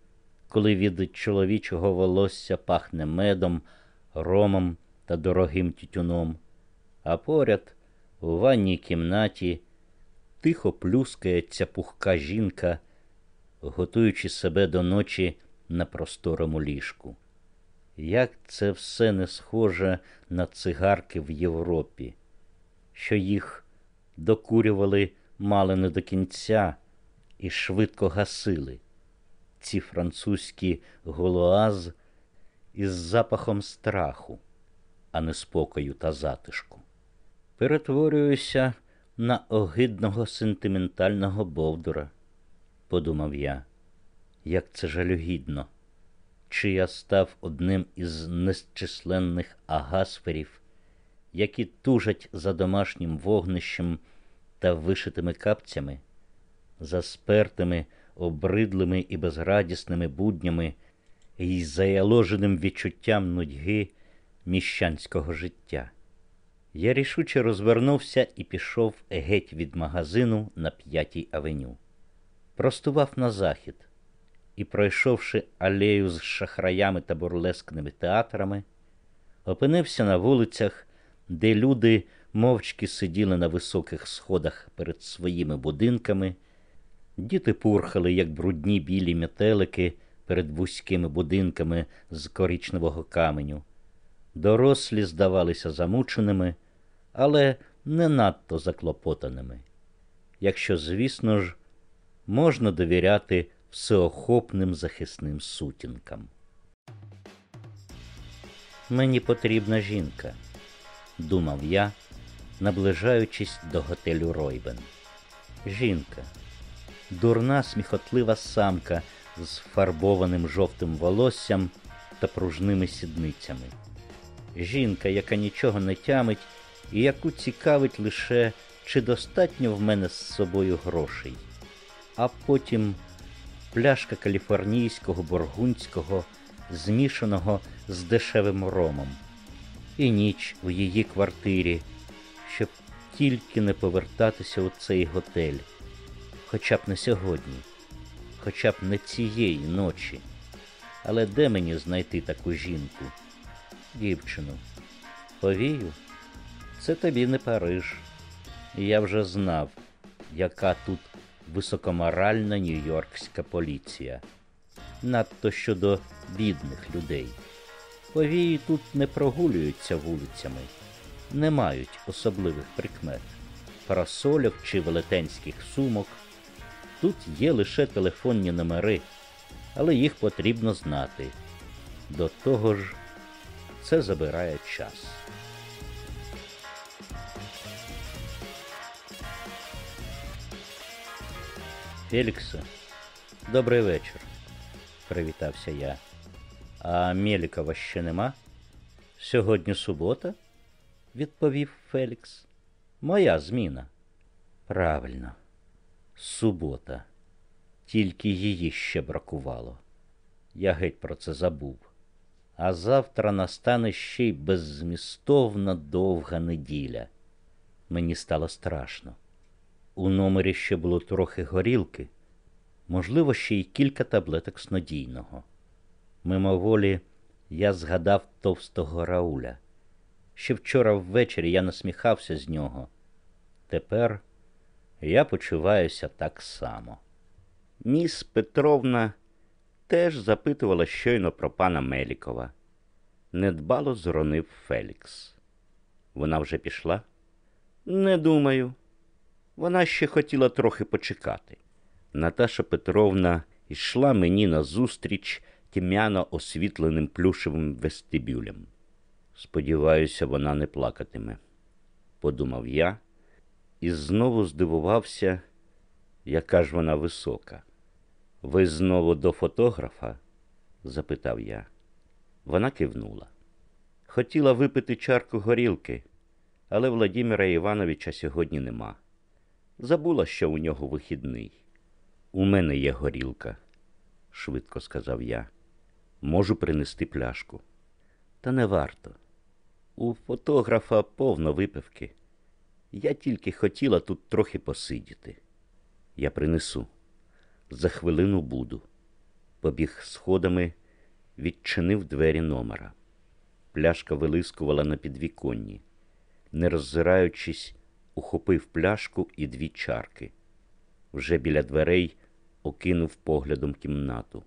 коли від чоловічого волосся пахне медом, ромом та дорогим тютюном а поряд у ванній кімнаті тихо плюскається пухка жінка, готуючи себе до ночі на просторому ліжку. Як це все не схоже на цигарки в Європі, що їх докурювали мало не до кінця і швидко гасили, ці французькі голоаз із запахом страху, а не спокою та затишку. Перетворююся на огидного сентиментального бовдура, подумав я, як це жалюгідно, чи я став одним із незчисленних агасферів, які тужать за домашнім вогнищем та вишитими капцями, за спертими, обридлими і безрадісними буднями і заяложеним відчуттям нудьги міщанського життя. Я рішуче розвернувся і пішов геть від магазину на п'ятій авеню. Простував на захід і, пройшовши алею з шахраями та бурлескними театрами, опинився на вулицях, де люди мовчки сиділи на високих сходах перед своїми будинками, діти пурхали, як брудні білі метелики перед вузькими будинками з коричневого каменю. Дорослі здавалися замученими, але не надто заклопотаними. Якщо, звісно ж, можна довіряти всеохопним захисним сутінкам. Мені потрібна жінка, думав я, наближаючись до готелю Ройбен. Жінка, дурна сміхотлива самка з фарбованим жовтим волоссям та пружними сідницями. Жінка, яка нічого не тямить і яку цікавить лише, чи достатньо в мене з собою грошей, а потім пляшка каліфорнійського бургундського, змішаного з дешевим ромом, і ніч у її квартирі, щоб тільки не повертатися у цей готель, хоча б не сьогодні, хоча б не цієї ночі. Але де мені знайти таку жінку? Дівчину, повію, це тобі не Париж. Я вже знав, яка тут високоморальна нью-йоркська поліція, надто щодо бідних людей. Повії тут не прогулюються вулицями, не мають особливих прикмет, парасольок чи велетенських сумок. Тут є лише телефонні номери, але їх потрібно знати. До того ж, це забирає час. Феліксе, добрий вечір, привітався я. А Мєлікова ще нема? Сьогодні субота, відповів Фелікс. Моя зміна. Правильно, субота. Тільки її ще бракувало. Я геть про це забув. А завтра настане ще й беззмістовна довга неділя. Мені стало страшно. У номері ще було трохи горілки, можливо, ще й кілька таблеток снодійного. Мимоволі я згадав товстого Рауля. Ще вчора ввечері я насміхався з нього. Тепер я почуваюся так само. Міс Петровна теж запитувала щойно про пана Мелікова. Недбало зронив Фелікс. Вона вже пішла? Не думаю. Вона ще хотіла трохи почекати. Наташа Петровна йшла мені назустріч тьмяно освітленим плюшевим вестибюлем. Сподіваюся, вона не плакатиме, подумав я і знову здивувався, яка ж вона висока. Ви знову до фотографа? запитав я. Вона кивнула. Хотіла випити чарку горілки, але Владимира Івановича сьогодні нема. Забула, що у нього вихідний. У мене є горілка, швидко сказав я. Можу принести пляшку. Та не варто. У фотографа повно випивки. Я тільки хотіла тут трохи посидіти. Я принесу. За хвилину буду. Побіг сходами, відчинив двері номера. Пляшка вилискувала на підвіконні. Не роззираючись, ухопив пляшку і дві чарки. Вже біля дверей окинув поглядом кімнату.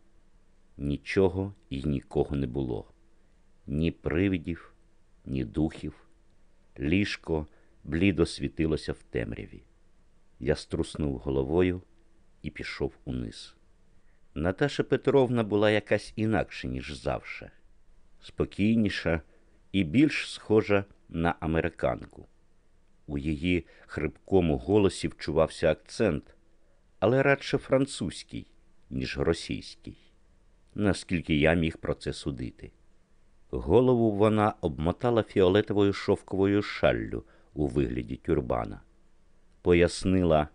Нічого і нікого не було. Ні привидів, ні духів. Ліжко блідо світилося в темряві. Я струснув головою і пішов униз. Наташа Петровна була якась інакша, ніж завше, спокійніша і більш схожа на американку. У її хрипкому голосі вчувався акцент, але радше французький, ніж російський, наскільки я міг про це судити. Голову вона обмотала фіолетовою шовковою шаллю у вигляді тюрбана. Пояснила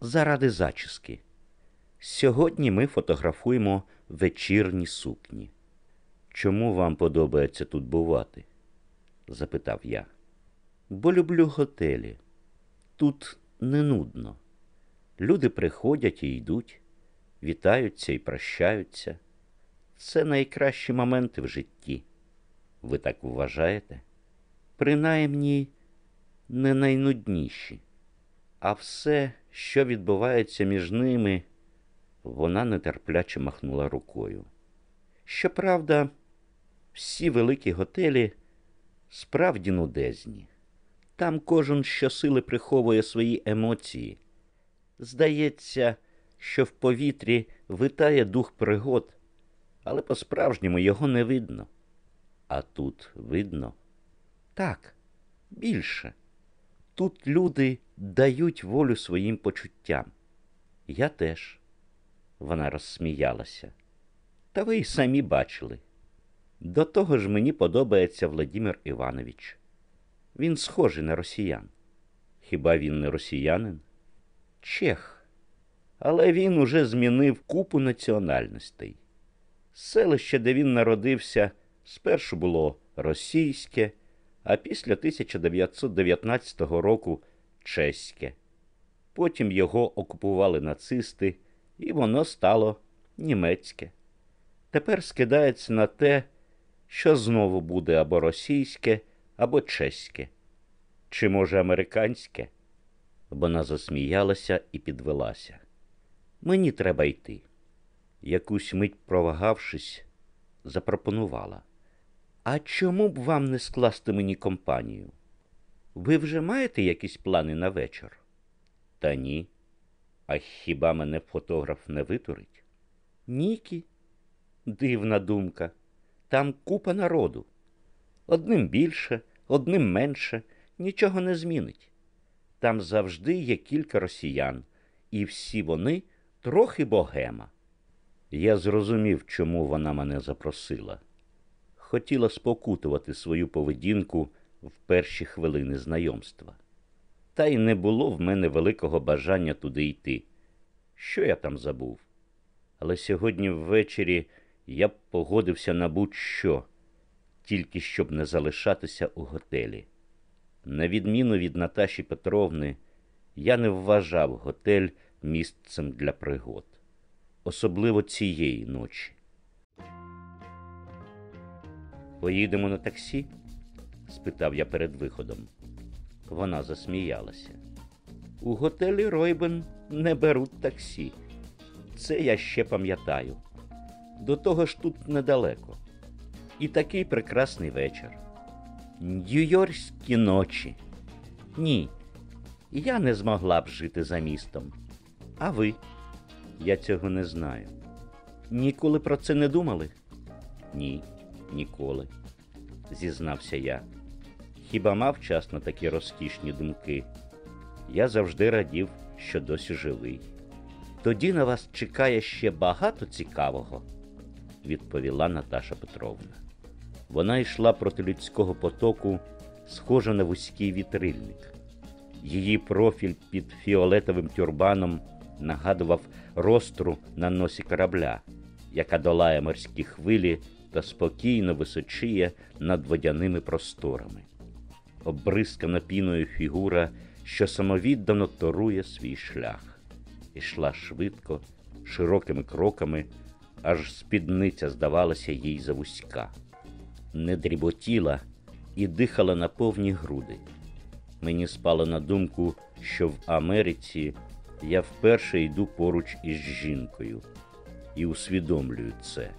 заради зачіски. Сьогодні ми фотографуємо вечірні сукні. Чому вам подобається тут бувати? запитав я. Бо люблю готелі. Тут не нудно. Люди приходять і йдуть, вітаються і прощаються. Це найкращі моменти в житті. Ви так вважаєте? Принаймні не найнудніші. А все, що відбувається між ними, вона нетерпляче махнула рукою. Щоправда, всі великі готелі справді нудезні. Там кожен щосили приховує свої емоції. Здається, що в повітрі витає дух пригод, але по-справжньому його не видно. А тут видно. Так, більше. Тут люди дають волю своїм почуттям. Я теж. Вона розсміялася. Та ви й самі бачили. До того ж мені подобається Владимир Іванович. Він схожий на росіян. Хіба він не росіянин? Чех. Але він уже змінив купу національностей. Селище, де він народився, спершу було російське, а після 1919 року чеське. Потім його окупували нацисти, і воно стало німецьке. Тепер скидається на те, що знову буде або російське, або чеське, чи, може, американське. Вона засміялася і підвелася. Мені треба йти. Якусь мить провагавшись, запропонувала. А чому б вам не скласти мені компанію? Ви вже маєте якісь плани на вечір? Та ні. А хіба мене фотограф не витурить? Нікі. Дивна думка. Там купа народу. Одним більше, одним менше, нічого не змінить. Там завжди є кілька росіян, і всі вони трохи богема. Я зрозумів, чому вона мене запросила. Хотіла спокутувати свою поведінку в перші хвилини знайомства. Та й не було в мене великого бажання туди йти. Що я там забув? Але сьогодні ввечері я б погодився на будь-що, тільки щоб не залишатися у готелі. На відміну від Наташі Петровни, я не вважав готель місцем для пригод, особливо цієї ночі. Поїдемо на таксі? спитав я перед виходом. Вона засміялася. У готелі Ройбен не беруть таксі. Це я ще пам'ятаю. До того ж тут недалеко. І такий прекрасний вечір. Нью-Йоркські ночі. Ні, я не змогла б жити за містом. А ви? Я цього не знаю. Ніколи про це не думали? Ні, ніколи, зізнався я. Хіба мав час на такі розкішні думки? Я завжди радів, що досі живий. Тоді на вас чекає ще багато цікавого, відповіла Наташа Петровна. Вона йшла проти людського потоку, схожа на вузький вітрильник. Її профіль під фіолетовим тюрбаном нагадував ростру на носі корабля, яка долає морські хвилі та спокійно височіє над водяними просторами. Обрискана піною фігура, що самовіддано торує свій шлях, ішла швидко, широкими кроками, аж спідниця здавалася їй завузька не дріботіла і дихала на повні груди. Мені спало на думку, що в Америці я вперше йду поруч із жінкою і усвідомлюю це.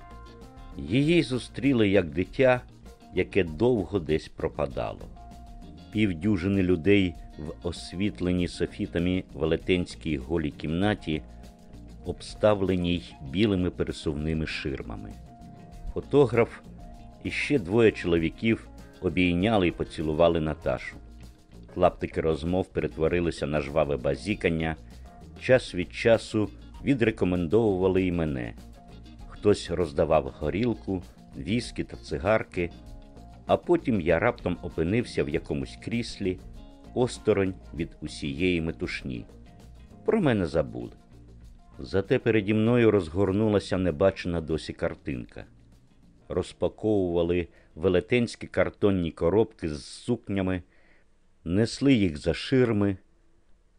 Її зустріли як дитя, яке довго десь пропадало. Півдюжини людей в освітленій софітами велетенській голій кімнаті, обставленій білими пересувними ширмами. Фотограф і ще двоє чоловіків обійняли і поцілували Наташу. Клаптики розмов перетворилися на жваве базікання, час від часу відрекомендовували і мене. Хтось роздавав горілку, віскі та цигарки, а потім я раптом опинився в якомусь кріслі, осторонь від усієї метушні. Про мене забули. Зате переді мною розгорнулася небачена досі картинка розпаковували велетенські картонні коробки з сукнями, несли їх за ширми,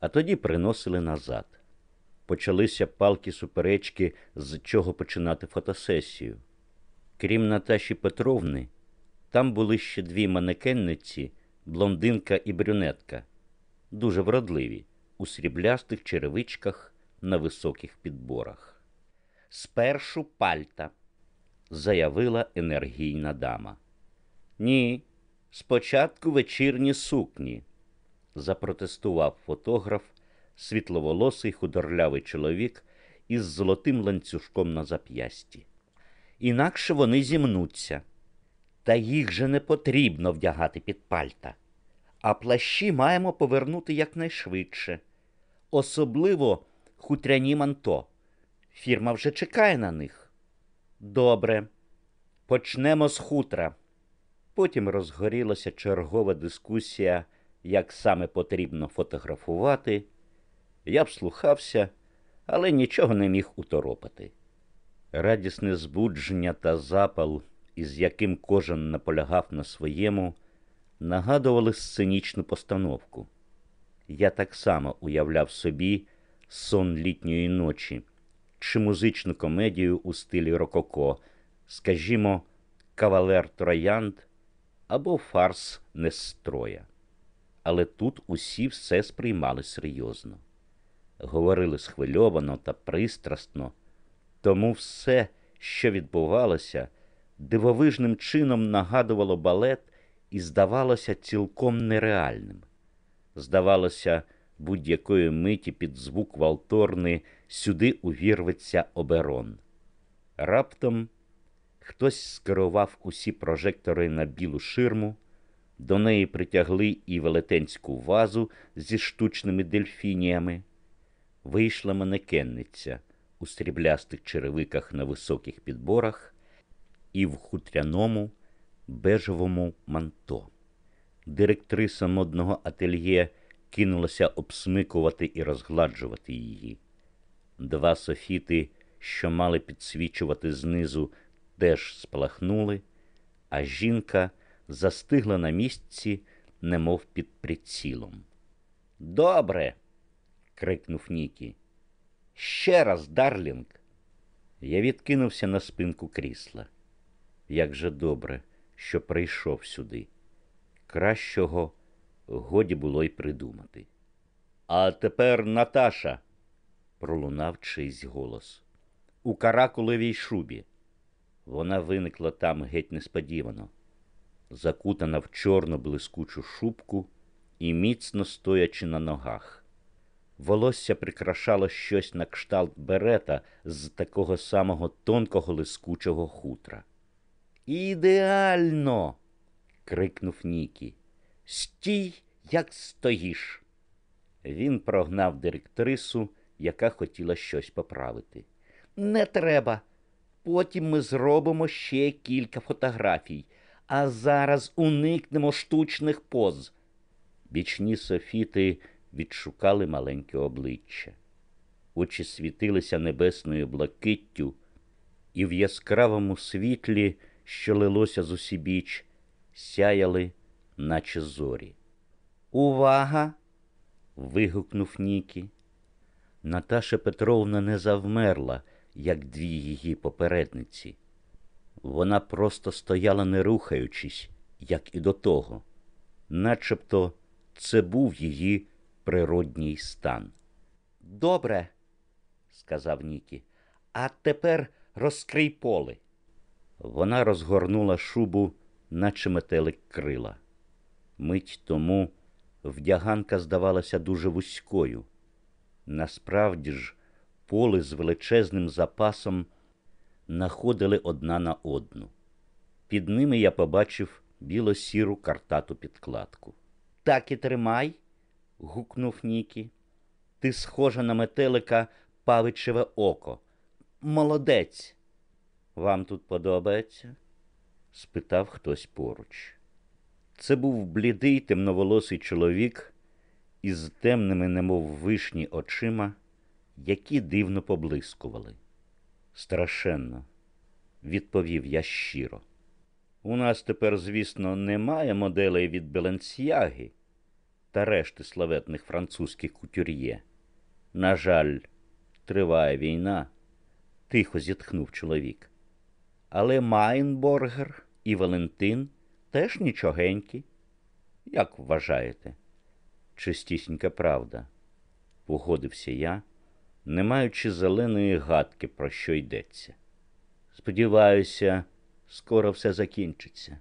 а тоді приносили назад. Почалися палки суперечки, з чого починати фотосесію. Крім Наташі Петровни, там були ще дві манекенниці, блондинка і брюнетка, дуже вродливі, у сріблястих черевичках на високих підборах. Спершу пальта заявила енергійна дама. Ні, спочатку вечірні сукні, запротестував фотограф, світловолосий худорлявий чоловік із золотим ланцюжком на зап'ясті. Інакше вони зімнуться. Та їх же не потрібно вдягати під пальта. А плащі маємо повернути якнайшвидше. Особливо хутряні манто. Фірма вже чекає на них. Добре, почнемо з хутра. Потім розгорілася чергова дискусія, як саме потрібно фотографувати. Я вслухався, але нічого не міг уторопати. Радісне збудження та запал, із яким кожен наполягав на своєму, нагадували сценічну постановку. Я так само уявляв собі сон літньої ночі чи музичну комедію у стилі Рококо, скажімо, Кавалер Троянд або фарс Нестроя. Але тут усі все сприймали серйозно, говорили схвильовано та пристрасно, тому все, що відбувалося, дивовижним чином нагадувало балет і здавалося цілком нереальним. Здавалося, будь-якої миті під звук Валторни сюди увірветься оберон. Раптом хтось скерував усі прожектори на білу ширму, до неї притягли і велетенську вазу зі штучними дельфініями. Вийшла манекенниця у сріблястих черевиках на високих підборах і в хутряному бежевому манто. Директриса модного ательє кинулася обсмикувати і розгладжувати її. Два софіти, що мали підсвічувати знизу, теж сплахнули, а жінка застигла на місці, немов під прицілом. Добре. Крикнув Нікі. Ще раз, Дарлінг. Я відкинувся на спинку крісла. Як же добре, що прийшов сюди. Кращого годі було й придумати. А тепер Наташа, пролунав чийсь голос. У каракулевій шубі. Вона виникла там геть несподівано, закутана в чорну блискучу шубку і міцно стоячи на ногах. Волосся прикрашало щось на кшталт берета з такого самого тонкого лискучого хутра. Ідеально. крикнув Нікі. Стій, як стоїш. Він прогнав директрису, яка хотіла щось поправити. Не треба. Потім ми зробимо ще кілька фотографій, а зараз уникнемо штучних поз. Бічні софіти відшукали маленьке обличчя. Очі світилися небесною блакиттю, і в яскравому світлі, що лилося з усібіч, сяяли, наче зорі. Увага! вигукнув Нікі. Наташа Петровна не завмерла, як дві її попередниці. Вона просто стояла, не рухаючись, як і до того, начебто це був її природній стан. Добре, сказав Нікі, а тепер розкрий поле. Вона розгорнула шубу, наче метелик крила. Мить тому вдяганка здавалася дуже вузькою. Насправді ж, поли з величезним запасом находили одна на одну. Під ними я побачив біло-сіру картату підкладку. Так і тримай, гукнув Нікі. Ти схожа на метелика павичеве око. Молодець. Вам тут подобається? спитав хтось поруч. Це був блідий темноволосий чоловік із темними, немов вишні очима, які дивно поблискували. Страшенно, відповів я щиро. У нас тепер, звісно, немає моделей від Беленсіяги та решти славетних французьких кутюр'є. На жаль, триває війна, тихо зітхнув чоловік. Але Майнборгер і Валентин теж нічогенькі. Як вважаєте? Чистісінька правда, погодився я, не маючи зеленої гадки, про що йдеться. Сподіваюся, скоро все закінчиться,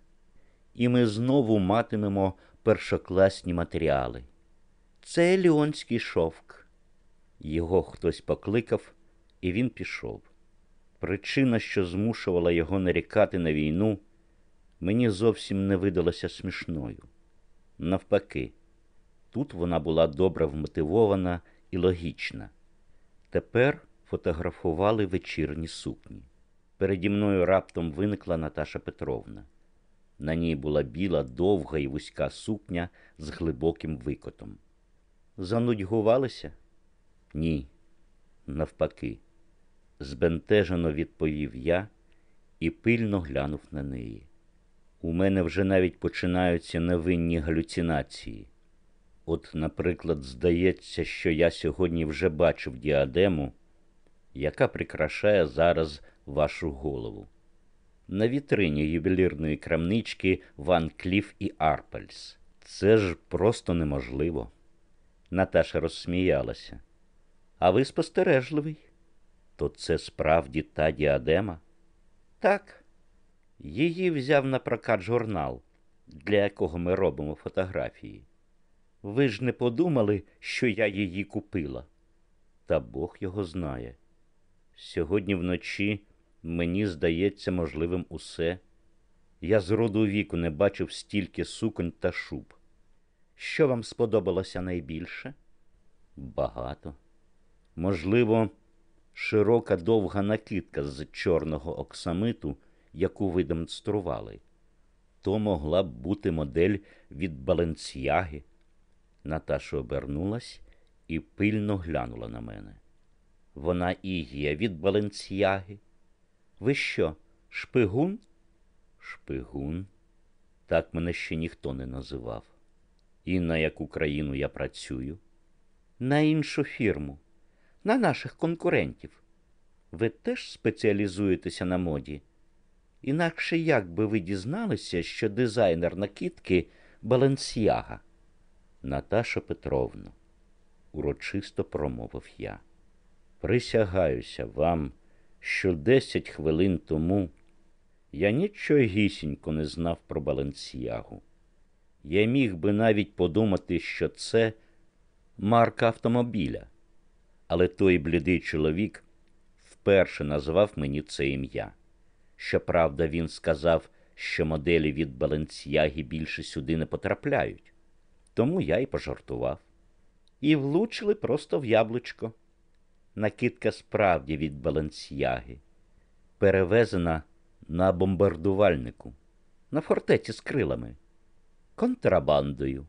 і ми знову матимемо першокласні матеріали. Це Ліонський шовк. Його хтось покликав, і він пішов. Причина, що змушувала його нарікати на війну, мені зовсім не видалася смішною. Навпаки, тут вона була добре вмотивована і логічна. Тепер фотографували вечірні сукні. Переді мною раптом виникла Наташа Петровна. На ній була біла, довга і вузька сукня з глибоким викотом. Занудьгувалися? Ні, навпаки, збентежено відповів я і пильно глянув на неї. У мене вже навіть починаються невинні галюцинації. От, наприклад, здається, що я сьогодні вже бачив діадему, яка прикрашає зараз вашу голову. На вітрині ювелірної крамнички Ван Кліф і Арпельс. Це ж просто неможливо. Наташа розсміялася. А ви спостережливий? То це справді та діадема? Так. Її взяв на прокат журнал, для якого ми робимо фотографії. Ви ж не подумали, що я її купила? Та Бог його знає. Сьогодні вночі мені здається можливим усе. Я з роду віку не бачив стільки суконь та шуб. Що вам сподобалося найбільше? Багато. Можливо, широка довга накидка з чорного оксамиту, яку ви демонстрували. То могла б бути модель від Баленсіяги. Наташа обернулась і пильно глянула на мене. Вона і є від Баленсіяги. Ви що, шпигун? Шпигун? Так мене ще ніхто не називав. І на яку країну я працюю? На іншу фірму, на наших конкурентів. Ви теж спеціалізуєтеся на моді? Інакше як би ви дізналися, що дизайнер накидки Баленсіага? Наташа Петровна, урочисто промовив я. Присягаюся вам, що десять хвилин тому я нічогісінько не знав про Баленсіягу. Я міг би навіть подумати, що це марка автомобіля, але той блідий чоловік вперше назвав мені це ім'я. Щоправда, він сказав, що моделі від Баленсіяги більше сюди не потрапляють, тому я й пожартував. І влучили просто в яблучко. Накидка справді від Баленсіяги, перевезена на бомбардувальнику, на фортеці з крилами, контрабандою.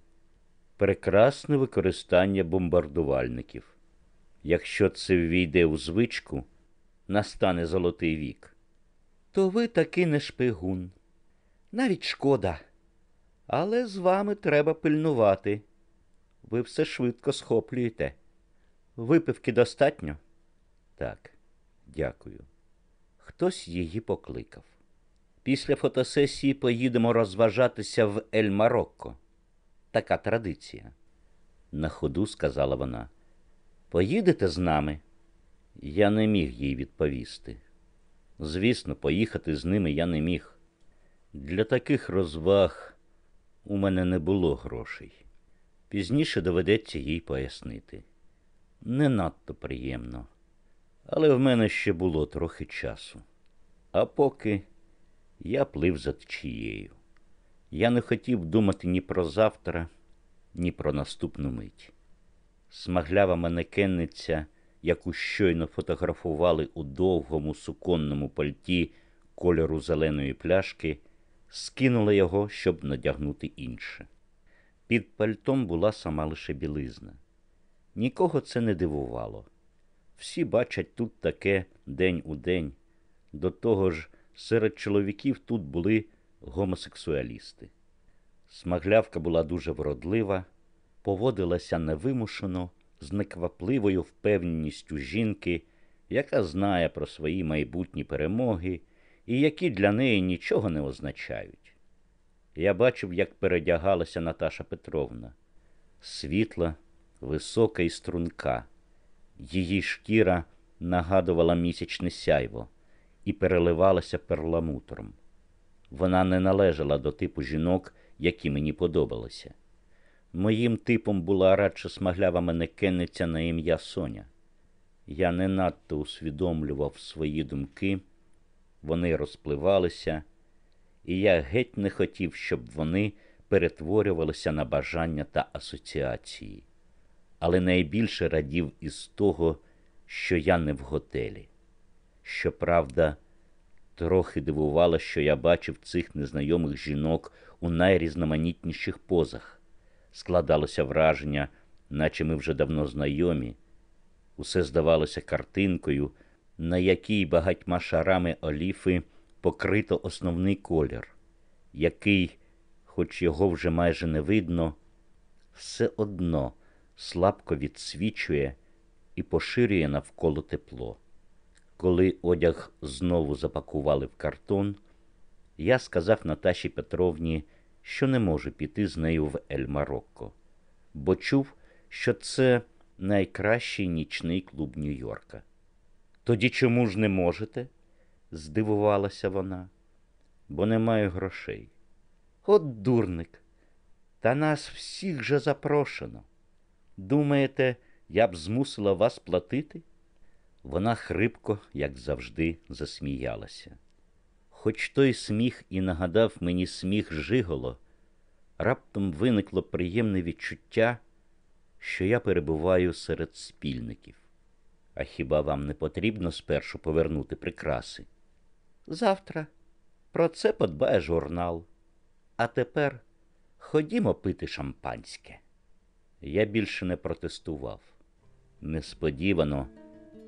Прекрасне використання бомбардувальників. Якщо це ввійде у звичку, настане золотий вік, то ви таки не шпигун. Навіть шкода. Але з вами треба пильнувати. Ви все швидко схоплюєте. Випивки достатньо? Так, дякую. Хтось її покликав. Після фотосесії поїдемо розважатися в Ель Марокко. Така традиція. На ходу сказала вона. Поїдете з нами? Я не міг їй відповісти. Звісно, поїхати з ними я не міг. Для таких розваг у мене не було грошей. Пізніше доведеться їй пояснити. Не надто приємно, але в мене ще було трохи часу. А поки я плив за течією. Я не хотів думати ні про завтра, ні про наступну мить. Смаглява манекенниця, яку щойно фотографували у довгому суконному пальті кольору зеленої пляшки, скинула його, щоб надягнути інше. Під пальтом була сама лише білизна. Нікого це не дивувало. Всі бачать тут таке день у день. До того ж, серед чоловіків тут були гомосексуалісти. Смаглявка була дуже вродлива, поводилася невимушено, з неквапливою впевненістю жінки, яка знає про свої майбутні перемоги і які для неї нічого не означають. Я бачив, як передягалася Наташа Петровна, світла, висока і струнка. Її шкіра нагадувала місячне сяйво і переливалася перламутром. Вона не належала до типу жінок, які мені подобалися. Моїм типом була радше смаглява манекенниця на ім'я Соня. Я не надто усвідомлював свої думки, вони розпливалися, і я геть не хотів, щоб вони перетворювалися на бажання та асоціації, але найбільше радів із того, що я не в готелі. Щоправда, трохи дивувало, що я бачив цих незнайомих жінок у найрізноманітніших позах. Складалося враження, наче ми вже давно знайомі. Усе здавалося картинкою, на якій багатьма шарами оліфи покрито основний колір, який, хоч його вже майже не видно, все одно слабко відсвічує і поширює навколо тепло. Коли одяг знову запакували в картон, я сказав Наташі Петровні, що не можу піти з нею в Ель-Марокко, бо чув, що це найкращий нічний клуб Нью-Йорка. Тоді чому ж не можете? здивувалася вона, бо не маю грошей. От дурник, та нас всіх же запрошено. Думаєте, я б змусила вас платити? Вона хрипко, як завжди, засміялася. Хоч той сміх і нагадав мені сміх Жиголо, раптом виникло приємне відчуття, що я перебуваю серед спільників. А хіба вам не потрібно спершу повернути прикраси? Завтра про це подбає журнал. А тепер ходімо пити шампанське. Я більше не протестував. Несподівано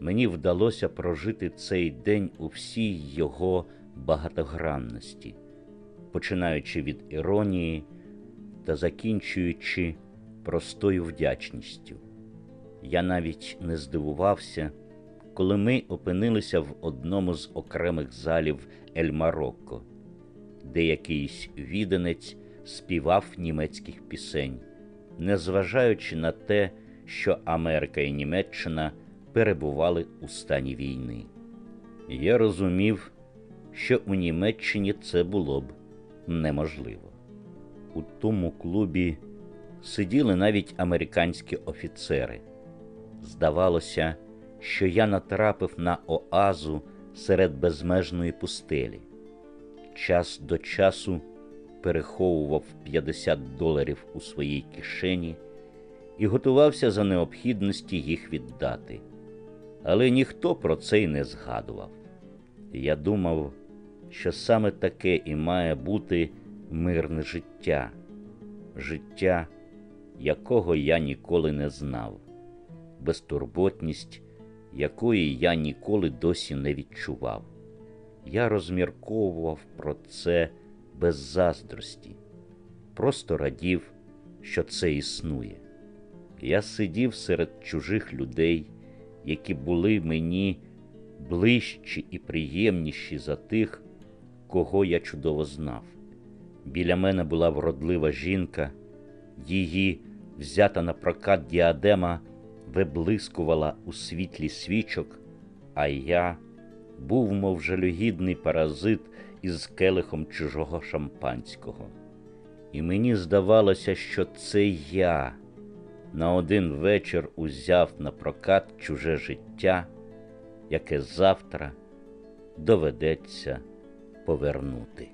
мені вдалося прожити цей день у всій його багатогранності, починаючи від іронії та закінчуючи простою вдячністю. Я навіть не здивувався, коли ми опинилися в одному з окремих залів Ель-Марокко, де якийсь віденець співав німецьких пісень, незважаючи на те, що Америка і Німеччина перебували у стані війни. Я розумів, що у Німеччині це було б неможливо. У тому клубі сиділи навіть американські офіцери. Здавалося, що я натрапив на оазу серед безмежної пустелі. Час до часу переховував 50 доларів у своїй кишені і готувався за необхідності їх віддати. Але ніхто про це й не згадував. Я думав, що саме таке і має бути мирне життя, життя, якого я ніколи не знав, безтурботність, якої я ніколи досі не відчував. Я розмірковував про це без заздрості, просто радів, що це існує. Я сидів серед чужих людей, які були мені ближчі і приємніші за тих, кого я чудово знав. Біля мене була вродлива жінка, її взята на прокат діадема виблискувала у світлі свічок, а я був, мов жалюгідний паразит із келихом чужого шампанського. І мені здавалося, що це я на один вечір узяв на прокат чуже життя, яке завтра доведеться повернути.